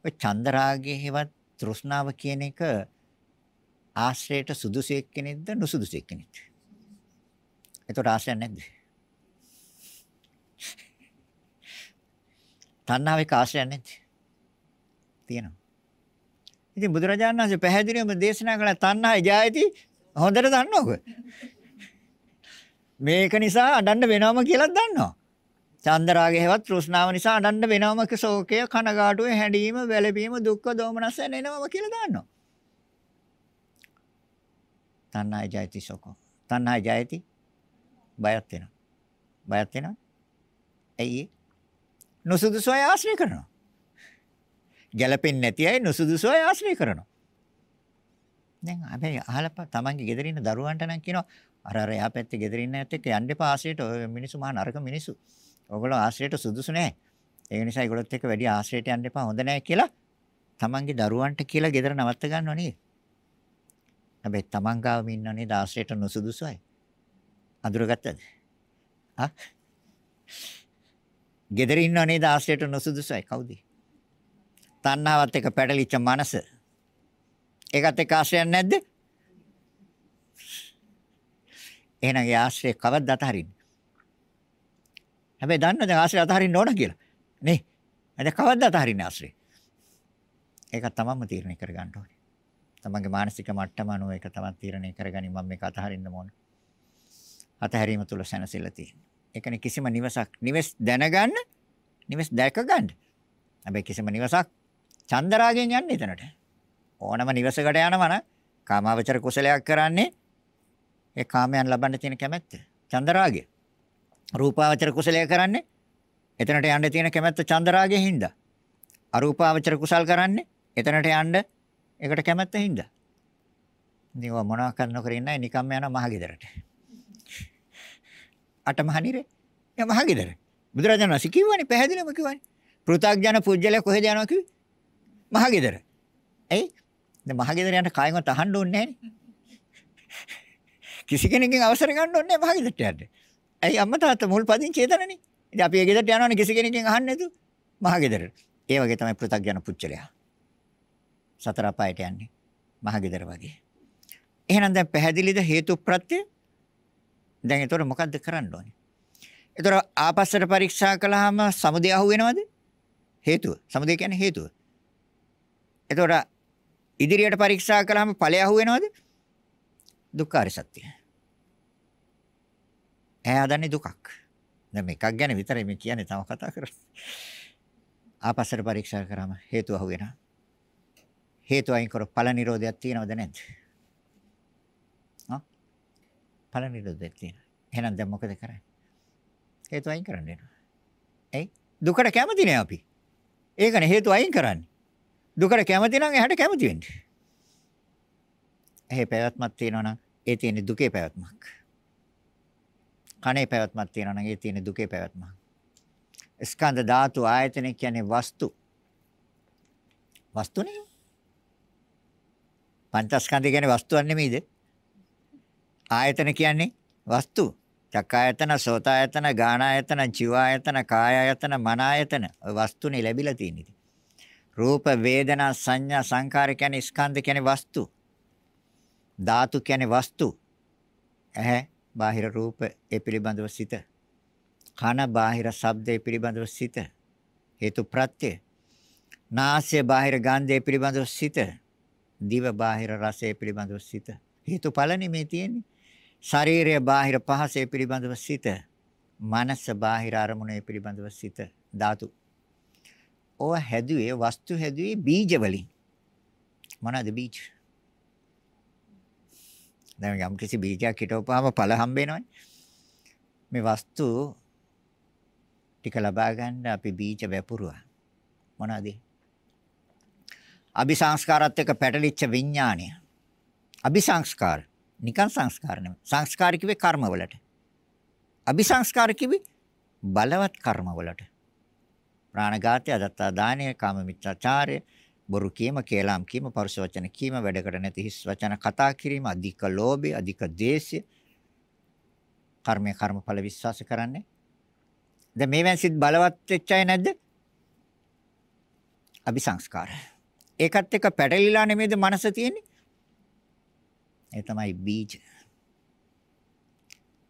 ඔය චන්දරාගයේ හෙවත් තෘෂ්ණාව කියන එක ආශ්‍රයයට සුදුසු එක්කෙනෙක්ද නුසුදුසු එක්කෙනෙක්ද? එතකොට ආශ්‍රයක් නැද්ද? තණ්හාවේ ආශ්‍රයක් නැද්ද? තියෙනවා. ඉතින් බුදුරජාණන් වහන්සේ පැහැදිලිවම දේශනා කළ තණ්හාය ජායති හොඳට දන්නවක. මේක නිසා අඬන්න වෙනවම කියලා දන්නවා. චන්දරාගය හැවත් තෘෂ්ණාව නිසා අඬන්න වෙනවම ශෝකය කනගාටුව හැඬීම වැළපීම දුක්ඛ දෝමනස එනවම කියලා දන්නවා. තණ්හාය ජයති ශෝකෝ. තණ්හාය ජයති බයත් වෙනවා. බයත් වෙනවා. ඇයි? නුසුදුසු අය ආශ්‍රය කරනවා. ගැළපෙන්නේ නැති අය නුසුදුසු අය ආශ්‍රය කරනවා. දැන් හැබැයි අහලප තමන්ගේ ගෙදර ඉන්න දරුවන්ට නම් කියනවා අර අර එහා පැත්තේ ගෙදර ඉන්න ඇත්ත එක්ක යන්න එපා ආශ්‍රයට ඔය මිනිස්සු මහා නරක මිනිස්සු. ඔයගොල්ලෝ ආශ්‍රයට සුදුසු නෑ. ඒ නිසා ඒගොල්ලොත් එක්ක වැඩි ආශ්‍රයට යන්න එපා හොඳ නෑ කියලා තමන්ගේ දරුවන්ට කියලා ගෙදර නවත්ත ගන්නව නේද? හැබැයි තමන් ගාවම ඉන්නව නේද ආශ්‍රයට නුසුදුසු අය? අඳුරගත්තද? හා? ගෙදර ඉන්නව නේද ආශ්‍රයට නුසුදුසු අය? කවුද? තණ්හාවත් එක්ක පැටලිච්ච මනස. ඒකත් එක්ක ආශ්‍රයක් නැද්ද? එහෙනම් ඒ ආශ්‍රය කවද්ද අතහරින්නේ? හැබැයි දන්නද ආශ්‍රය අතහරින්න ඕන කියලා? නේ? එද කවද්ද අතහරින්නේ ආශ්‍රය? ඒක තමන්ම තීරණය කරගන්න ඕනේ. තමන්ගේ මානසික මට්ටම අනුව ඒක තමන් තීරණය කරගනි මම මේක අතහරින්න ඕන. අතහැරීම තුල සැනසෙල්ල තියෙනවා. ඒකනේ කිසිම නිවසක් නිවෙස් දැනගන්න නිවෙස් දැක ගන්න. හැබැයි කිසිම නිවසක් චන්දරාගෙන් යන්නේ එතනට. ඕනම නිවසකට යනවා නම් කාමාවචර කුසලයක් කරන්නේ ඒ කාමයන් ලබන්න තියෙන කැමැත්ත. චන්දරාගය. රූපාවචර කුසලය කරන්නේ එතනට යන්න තියෙන කැමැත්ත චන්දරාගයෙන් හින්දා. අරූපාවචර කුසල් කරන්නේ එතනට යන්න ඒකට කැමැත්ත හින්දා. ඉතින් ඔය මොනවා කරනකර ඉන්නයි නිකම්ම යන මහගෙදරට. අටමහනිරේ. ඒ මහගෙදර. බුදුරජාණන් වහන්සේ කිව්වනේ පැහැදිලිවම කිව්වනේ. පෘථග්ජන පුජ්‍යල කොහෙද යනවා කිව්වේ? මහගෙදර. ඇයි? දැන් මහගෙදර යන්න කායින්වත් අහන්න ඕනේ නැහැ කිසි කෙනෙක්ගෙන් අවසර ගන්න ඕනේ නැහැ මහගෙදරට යන්න. ඇයි අම්මා තාත්තා මුල් පදිංචි එතනනේ. ඉතින් අපි ඒ ගෙදරට යනවනේ කිසි කෙනෙක්ගෙන් අහන්නේ නැතු. මහගෙදරට. ඒ වගේ තමයි පෘථග්ජන පුච්චලයා. සතර අපායට යන්නේ. මහගෙදර වගේ. එහෙනම් දැන් පැහැදිලිද හේතු ප්‍රත්‍ය? දැන් ඒතර මොකද්ද කරන්න ඕනේ? ඒතර ආපස්සට පරීක්ෂා කළාම සමුදය අහු වෙනවද? හේතුව. සමුදය කියන්නේ හේතුව. එතකොට ඉදිරියට පරීක්ෂා කළාම ඵලය අහු වෙනවද? දුක්ඛාර සත්‍ය. එයා හදන්නේ දුකක්. දැන් මේකක් ගැන විතරයි මේ කියන්නේ තව කතා කරන්නේ. ආපස්සට පරීක්ෂා කරාම හේතු අහු වෙනවා. හේතු අයින් කර ඵල නිරෝධයක් තියෙනවද නැද්ද? ආ? ඵල නිරෝධයක් තියෙනවා. එහෙනම් දැන් මොකද කරන්නේ? හේතු අයින් කරන්න වෙනවා. එයි දුකට කැමති නෑ අපි. ඒකනේ හේතු අයින් කරන්නේ. දුකට කැමති නම් එහාට කැමති වෙන්න. එහේ පැවැත්මක් තියෙනවා නම් ඒ තියෙන දුකේ පැවැත්මක්. කනේ පැවැත්මක් තියෙනවා නම් ඒ තියෙන දුකේ පැවැත්මක්. ස්කන්ධ ධාතු ආයතන කියන්නේ වස්තු. වස්තුනේ. පංචස්කන්ධය කියන්නේ වස්තුවක් නෙමෙයිද? ආයතන කියන්නේ වස්තු. චක්කායතන, සෝතායතන, ගානායතන, ජීවායතන, කායායතන, මනායතන. ඔය වස්තුනේ ලැබිලා තියෙන්නේ. රූප වේදනා සංඥා සංකාර කියන්නේ ස්කන්ධ කියන්නේ වස්තු. ධාතු කියන්නේ වස්තු. ඇහැ බාහිර රූප ඒ පිළිබඳව සිත. කන බාහිර ශබ්ද ඒ පිළිබඳව සිත. හේතු ප්‍රත්‍ය. නාසය බාහිර ගන්ධය පිළිබඳව සිත. දිව බාහිර රසය පිළිබඳව සිත. හේතු ඵලනේ මේ තියෙන්නේ. ශරීරය බාහිර පහසය පිළිබඳව සිත. මනස බාහිර අරමුණේ පිළිබඳව සිත. ධාතු ඕව හැදුවේ වස්තු හැදුවේ බීජ වලින්. මොනවාද බීජ? දැන් යම් කිසි බීජයක් හිටවපුවාම ඵල හම්බ වෙනවනේ. මේ වස්තු ටික ලබා ගන්න අපි බීජ වැපුරුවා. මොනවාද? අபிසංස්කාරات එක්ක පැටලිච්ච විඥාණය. අபிසංස්කාර නිකන් සංස්කාර නෙමෙයි. සංස්කාර කිව්වේ කර්මවලට. අபிසංස්කාර කිව්වේ බලවත් කර්මවලට. ප්‍රාණඝාතය, අදත්තා දානය, කාම මිත්‍යාචාරය, බොරු කීම, කේලම් කීම, පරුෂ වචන කීම, වැඩකට නැති හිස් වචන කතා කිරීම, අධික ලෝභය, අධික ද්වේෂය, කර්මය කර්මඵල විශ්වාස කරන්නේ. දැන් මේවෙන් සිත් බලවත් වෙච්ච අය නැද්ද? අபிසංස්කාර. ඒකත් එක්ක පැටලිලා නෙමෙයිද මනස තියෙන්නේ? ඒ තමයි බීජ.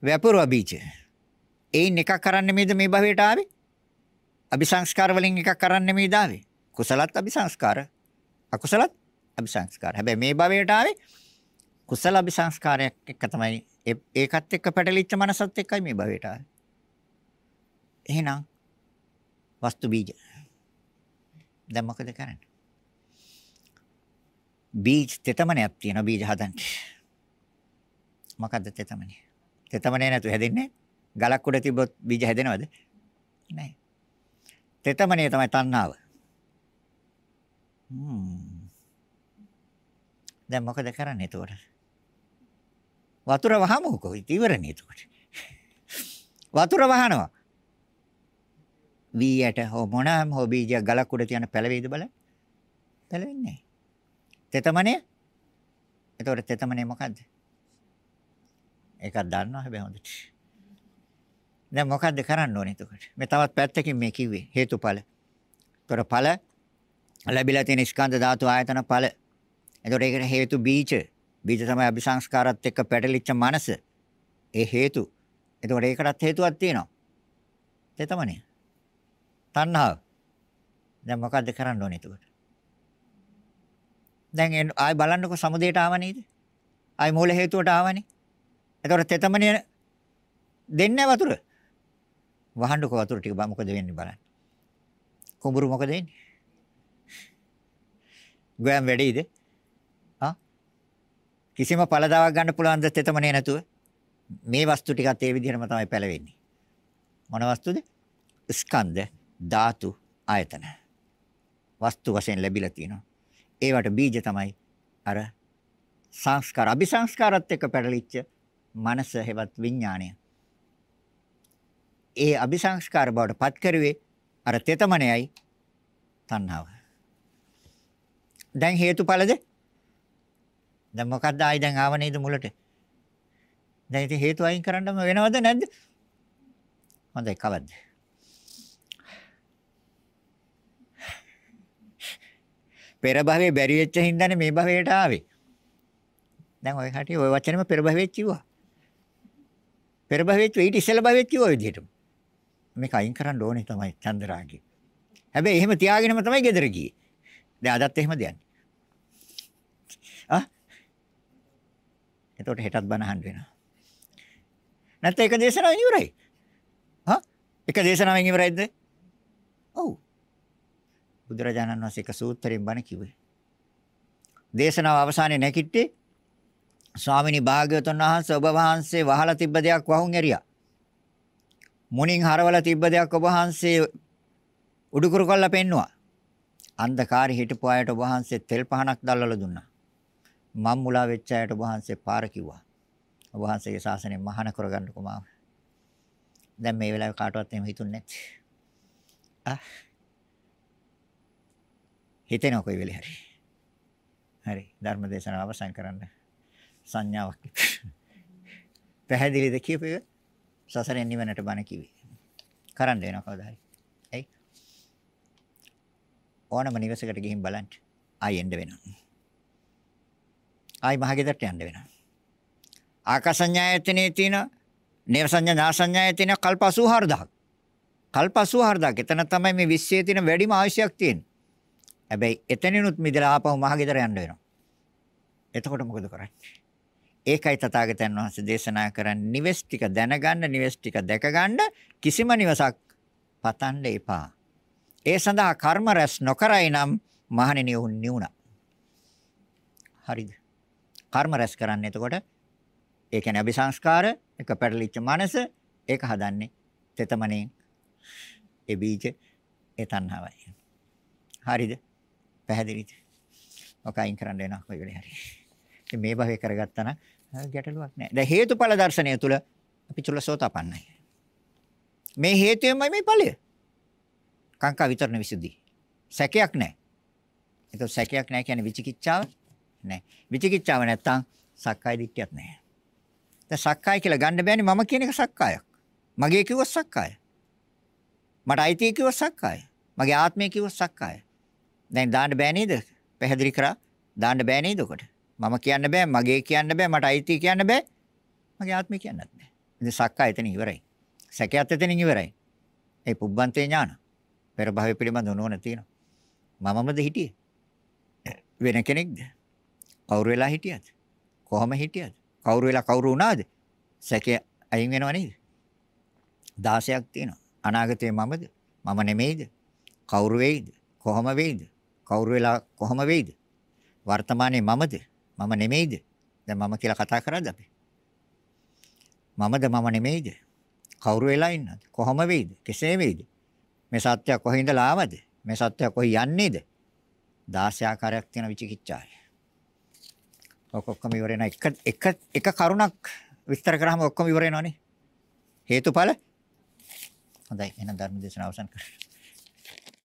වැපුරු බීජ. ඒයින් එකක් කරන්නේ නෙමෙයිද මේ භවයට ආවේ? අபிසංස්කාර වලින් එකක් කරන්න මේ දාවේ. කුසලත් අபிසංස්කාර. අකුසලත් අபிසංස්කාර. හැබැයි මේ භවයට ආවේ කුසල අபிසංස්කාරයක් එක්ක තමයි ඒකත් එක්ක පැටලිච්ච මනසත් එක්කයි මේ භවයට ආවේ. එහෙනම් වස්තු බීජ. දැන් මොකද කරන්නේ? බීජ තෙතමනයක් තියෙනවා බීජ හදන්න. මොකද්ද තෙතමනේ? තෙතමනේ නැතු හැදෙන්නේ? ගලක් උඩ තිබ්බොත් බීජ හැදෙනවද? නැහැ. තෙතමනේ තමයි තණ්හාව. හ්ම්. දැන් මොකද කරන්නේ එතකොට? වතුර වහමුකෝ ඉවරනේ එතකොට. වතුර වහනවා. වීයට හෝ මොනම හෝ බීජයක් ගලක් උඩ තියන පැලවේද බලන්න. පැලවෙන්නේ නැහැ. තෙතමනේ? එතකොට තෙතමනේ මොකද්ද? ඒකක් දන්නවා හැබැයි හොඳට. දැන් මොකද්ද කරන්න ඕනේ එතකොට? මේ තවත් පැත්තකින් මේ කිව්වේ හේතුඵල. ඒතර ඵල ලැබිලා තියෙන ස්කන්ධ ධාතු ආයතන ඵල. එතකොට ඒකට හේතු බීජ. බීජ තමයි අபிසංස්කාරات එක්ක පැටලිච්ච මනස. ඒ හේතු. එතකොට ඒකටත් හේතුවක් තියෙනවා. ඒ තමයි. තණ්හාව. දැන් මොකද්ද කරන්න ඕනේ එතකොට? දැන් ආයි බලන්නකෝ සමුදේට ආව නේද? ආයි මූල හේතුවට ආවනේ. එතකොට තෙතමනේ දෙන්නේ වතුර. වහන්නකෝ වතුර ටික බා මොකද වෙන්නේ බලන්න. කුඹුරු මොකද වෙන්නේ? ගෑම් වැඩිද? ආ කිසිම පළදාවක් ගන්න පුළුවන් ද තෙතමනේ නැතුව මේ වස්තු ටිකත් ඒ විදිහටම තමයි පැලවෙන්නේ. මොන වස්තුද? ස්කන්ධ, ධාතු, ආයතන. වස්තු වශයෙන් ලැබිලා තියෙනවා. ඒවට බීජ තමයි අර සංස්කාර, අபிසංස්කාරات එක්ක පැටලිච්ච මනස හෙවත් විඥාණය. ඒ අபிසංස්කාර බවට පත් කරුවේ අර තෙතමනයයි තණ්හාව. දැන් හේතුඵලද? දැන් මොකද්ද ආයි දැන් ආව නේද මුලට? දැන් ඉතින් හේතු අයින් කරන්නම වෙනවද නැද්ද? හොඳයි කවද්ද? පෙර භවයේ බැරි වෙච්ච හින්දානේ මේ භවයට ආවේ. දැන් ඔය කටිය ඔය වචනේම පෙර භවෙත් කිව්වා. පෙර භවෙත් ඊට ඉස්සෙල්ලා භවෙත් කිව්වා විදිහටම. මේක අයින් කරන්න ඕනේ තමයි චන්දරාගේ. හැබැයි එහෙම තියාගෙනම තමයි ගෙදර ගියේ. දැන් අදත් එහෙමද යන්නේ? ආ? එතකොට හෙටත් බණ අහන්න වෙනවා. නැත්නම් එක දේශනාවෙන් ඉවරයි. හා? එක දේශනාවෙන් ඉවරයිද? ඔව්. බුදුරජාණන් වහන්සේ එක සූත්‍රයෙන් බණ කිව්වේ. දේශනාව අවසානයේ නැකිට්ටේ ස්වාමිනී භාග්‍යවතුන් වහන්සේ ඔබ වහන්සේ වහලා තිබ්බ දෙයක් වහුන් ඇරියා. මුණින් හරවලා තිබ්බ දෙයක් ඔබ වහන්සේ උඩුකුරු කරලා පෙන්නවා. අන්ධකාරේ හිටපු අයට ඔබ වහන්සේ තෙල් පහනක් දැල්වලා දුන්නා. මම් මුලා වෙච්ච අයට ඔබ වහන්සේ පාර කිව්වා. ඔබ වහන්සේගේ ශාසනය මහාන කරගන්නකෝ මාව. දැන් මේ වෙලාවේ කාටවත් එහෙම හිතුන්නේ නැති. ආ හිතෙනවා කොයි වෙලේ හරි. හරි ධර්ම දේශනාව අවසන් කරන්න සංඥාවක්. පැහැදිලිද කියපේ? සසරෙන් නිවනට බණ කිව්වේ. කරන්න වෙනවා කවදා හරි. ඇයි? ඕනම නිවසකට ගිහින් බලන්න. ආයෙ එන්න වෙනවා. ආයි මහගෙදරට යන්න වෙනවා. ආකාසඤ්ඤායතනේ තියෙන නේවසඤ්ඤා නාසඤ්ඤායතනේ කල්ප 84000ක්. කල්ප 84000ක්. එතන තමයි මේ විශ්වයේ තියෙන වැඩිම ආයුෂයක් තියෙන්නේ. හැබැයි එතනිනුත් මිදලා ආපහු මහගෙදර යන්න වෙනවා. එතකොට මොකද කරන්නේ? ඒකයි තථාගතයන් වහන්සේ දේශනා කරන්නේ නිවෙස් ටික දැනගන්න, නිවෙස් ටික දැකගන්න කිසිම නිවසක් පතන්න එපා. ඒ සඳහා කර්ම රැස් නොකරයි නම් මහණෙනි උන් නිවුණා. හරිද? කර්ම රැස් කරන්නේ එතකොට ඒ කියන්නේ අபிසංස්කාර එක පැටලිච්ච මනස ඒක හදන්නේ තෙතමනේ ඒ බීජ ඒ තණ්හාවයි. හරිද? පැහැදිලිද? ඔක අයින් කරන්න වෙනවා කොයි වෙලේ හරි. ඉතින් මේ භවයේ කරගත්තා නම් ගැටලුවක් නැහැ. දැන් හේතුඵල දර්ශනය තුල අපි චුල්ලසෝතපන්නයි. මේ හේතුවමයි මේ ඵලය. කාංකා විතරන විසුද්ධි. සැකයක් නැහැ. ඒක සැකයක් නැහැ කියන්නේ විචිකිච්ඡාව නැහැ. විචිකිච්ඡාව නැත්තම් සක්කාය දිට්ඨියක් නැහැ. දැන් සක්කාය කියලා ගන්න බෑනේ මම කියන එක සක්කායක්. මගේ කිව්වොත් සක්කාය. මට අයිති කිව්වොත් සක්කාය. මගේ ආත්මය කිව්වොත් සක්කාය. දැන් දාන්න බෑ නේද? පැහැදිලි කරා දාන්න බෑ නේද උකට? මම කියන්න බෑ, මගේ කියන්න බෑ, මට අයිති කියන්න බෑ. මගේ ආත්මය කියන්නත් බෑ. ඉතින් සක්කාය එතන ඉවරයි. සැකයත් එතනින් ඉවරයි. ඒ පුබ්බන්තේ ඥාන. පෙර භවය පිළිබඳ නොවන තියෙනවා. මමමද හිටියේ? වෙන කෙනෙක්ද? කවුරු වෙලා හිටියද? කොහම හිටියද? කවුරු වෙලා කවුරු වුණාද? සැකය අයින් වෙනව නේද? 16ක් තියෙනවා. අනාගතේ මමද? මම නෙමෙයිද? කවුරු වෙයිද? කොහම වෙයිද? කවුරු වෙලා කොහම වෙයිද? වර්තමානයේ මමද? මම නෙමෙයිද? දැන් මම කියලා කතා කරාද අපි? මමද මම නෙමෙයිද? කවුරු වෙලා ඉන්නද? කොහම වෙයිද? කෙසේ වෙයිද? මේ සත්‍ය කොහේ ඉඳලා ආවද? මේ සත්‍ය කොහේ යන්නේද? 16 ආකාරයක් තියෙන විචිකිච්ඡාය. ඔක ඔක්කොම ඉවර වෙන එක එක එක කරුණක් විස්තර කරාම ඔක්කොම ඉවර වෙනවනේ. හේතුඵල හොඳයි එහෙනම් ධර්ම දේශනාව අවසන් කරමු.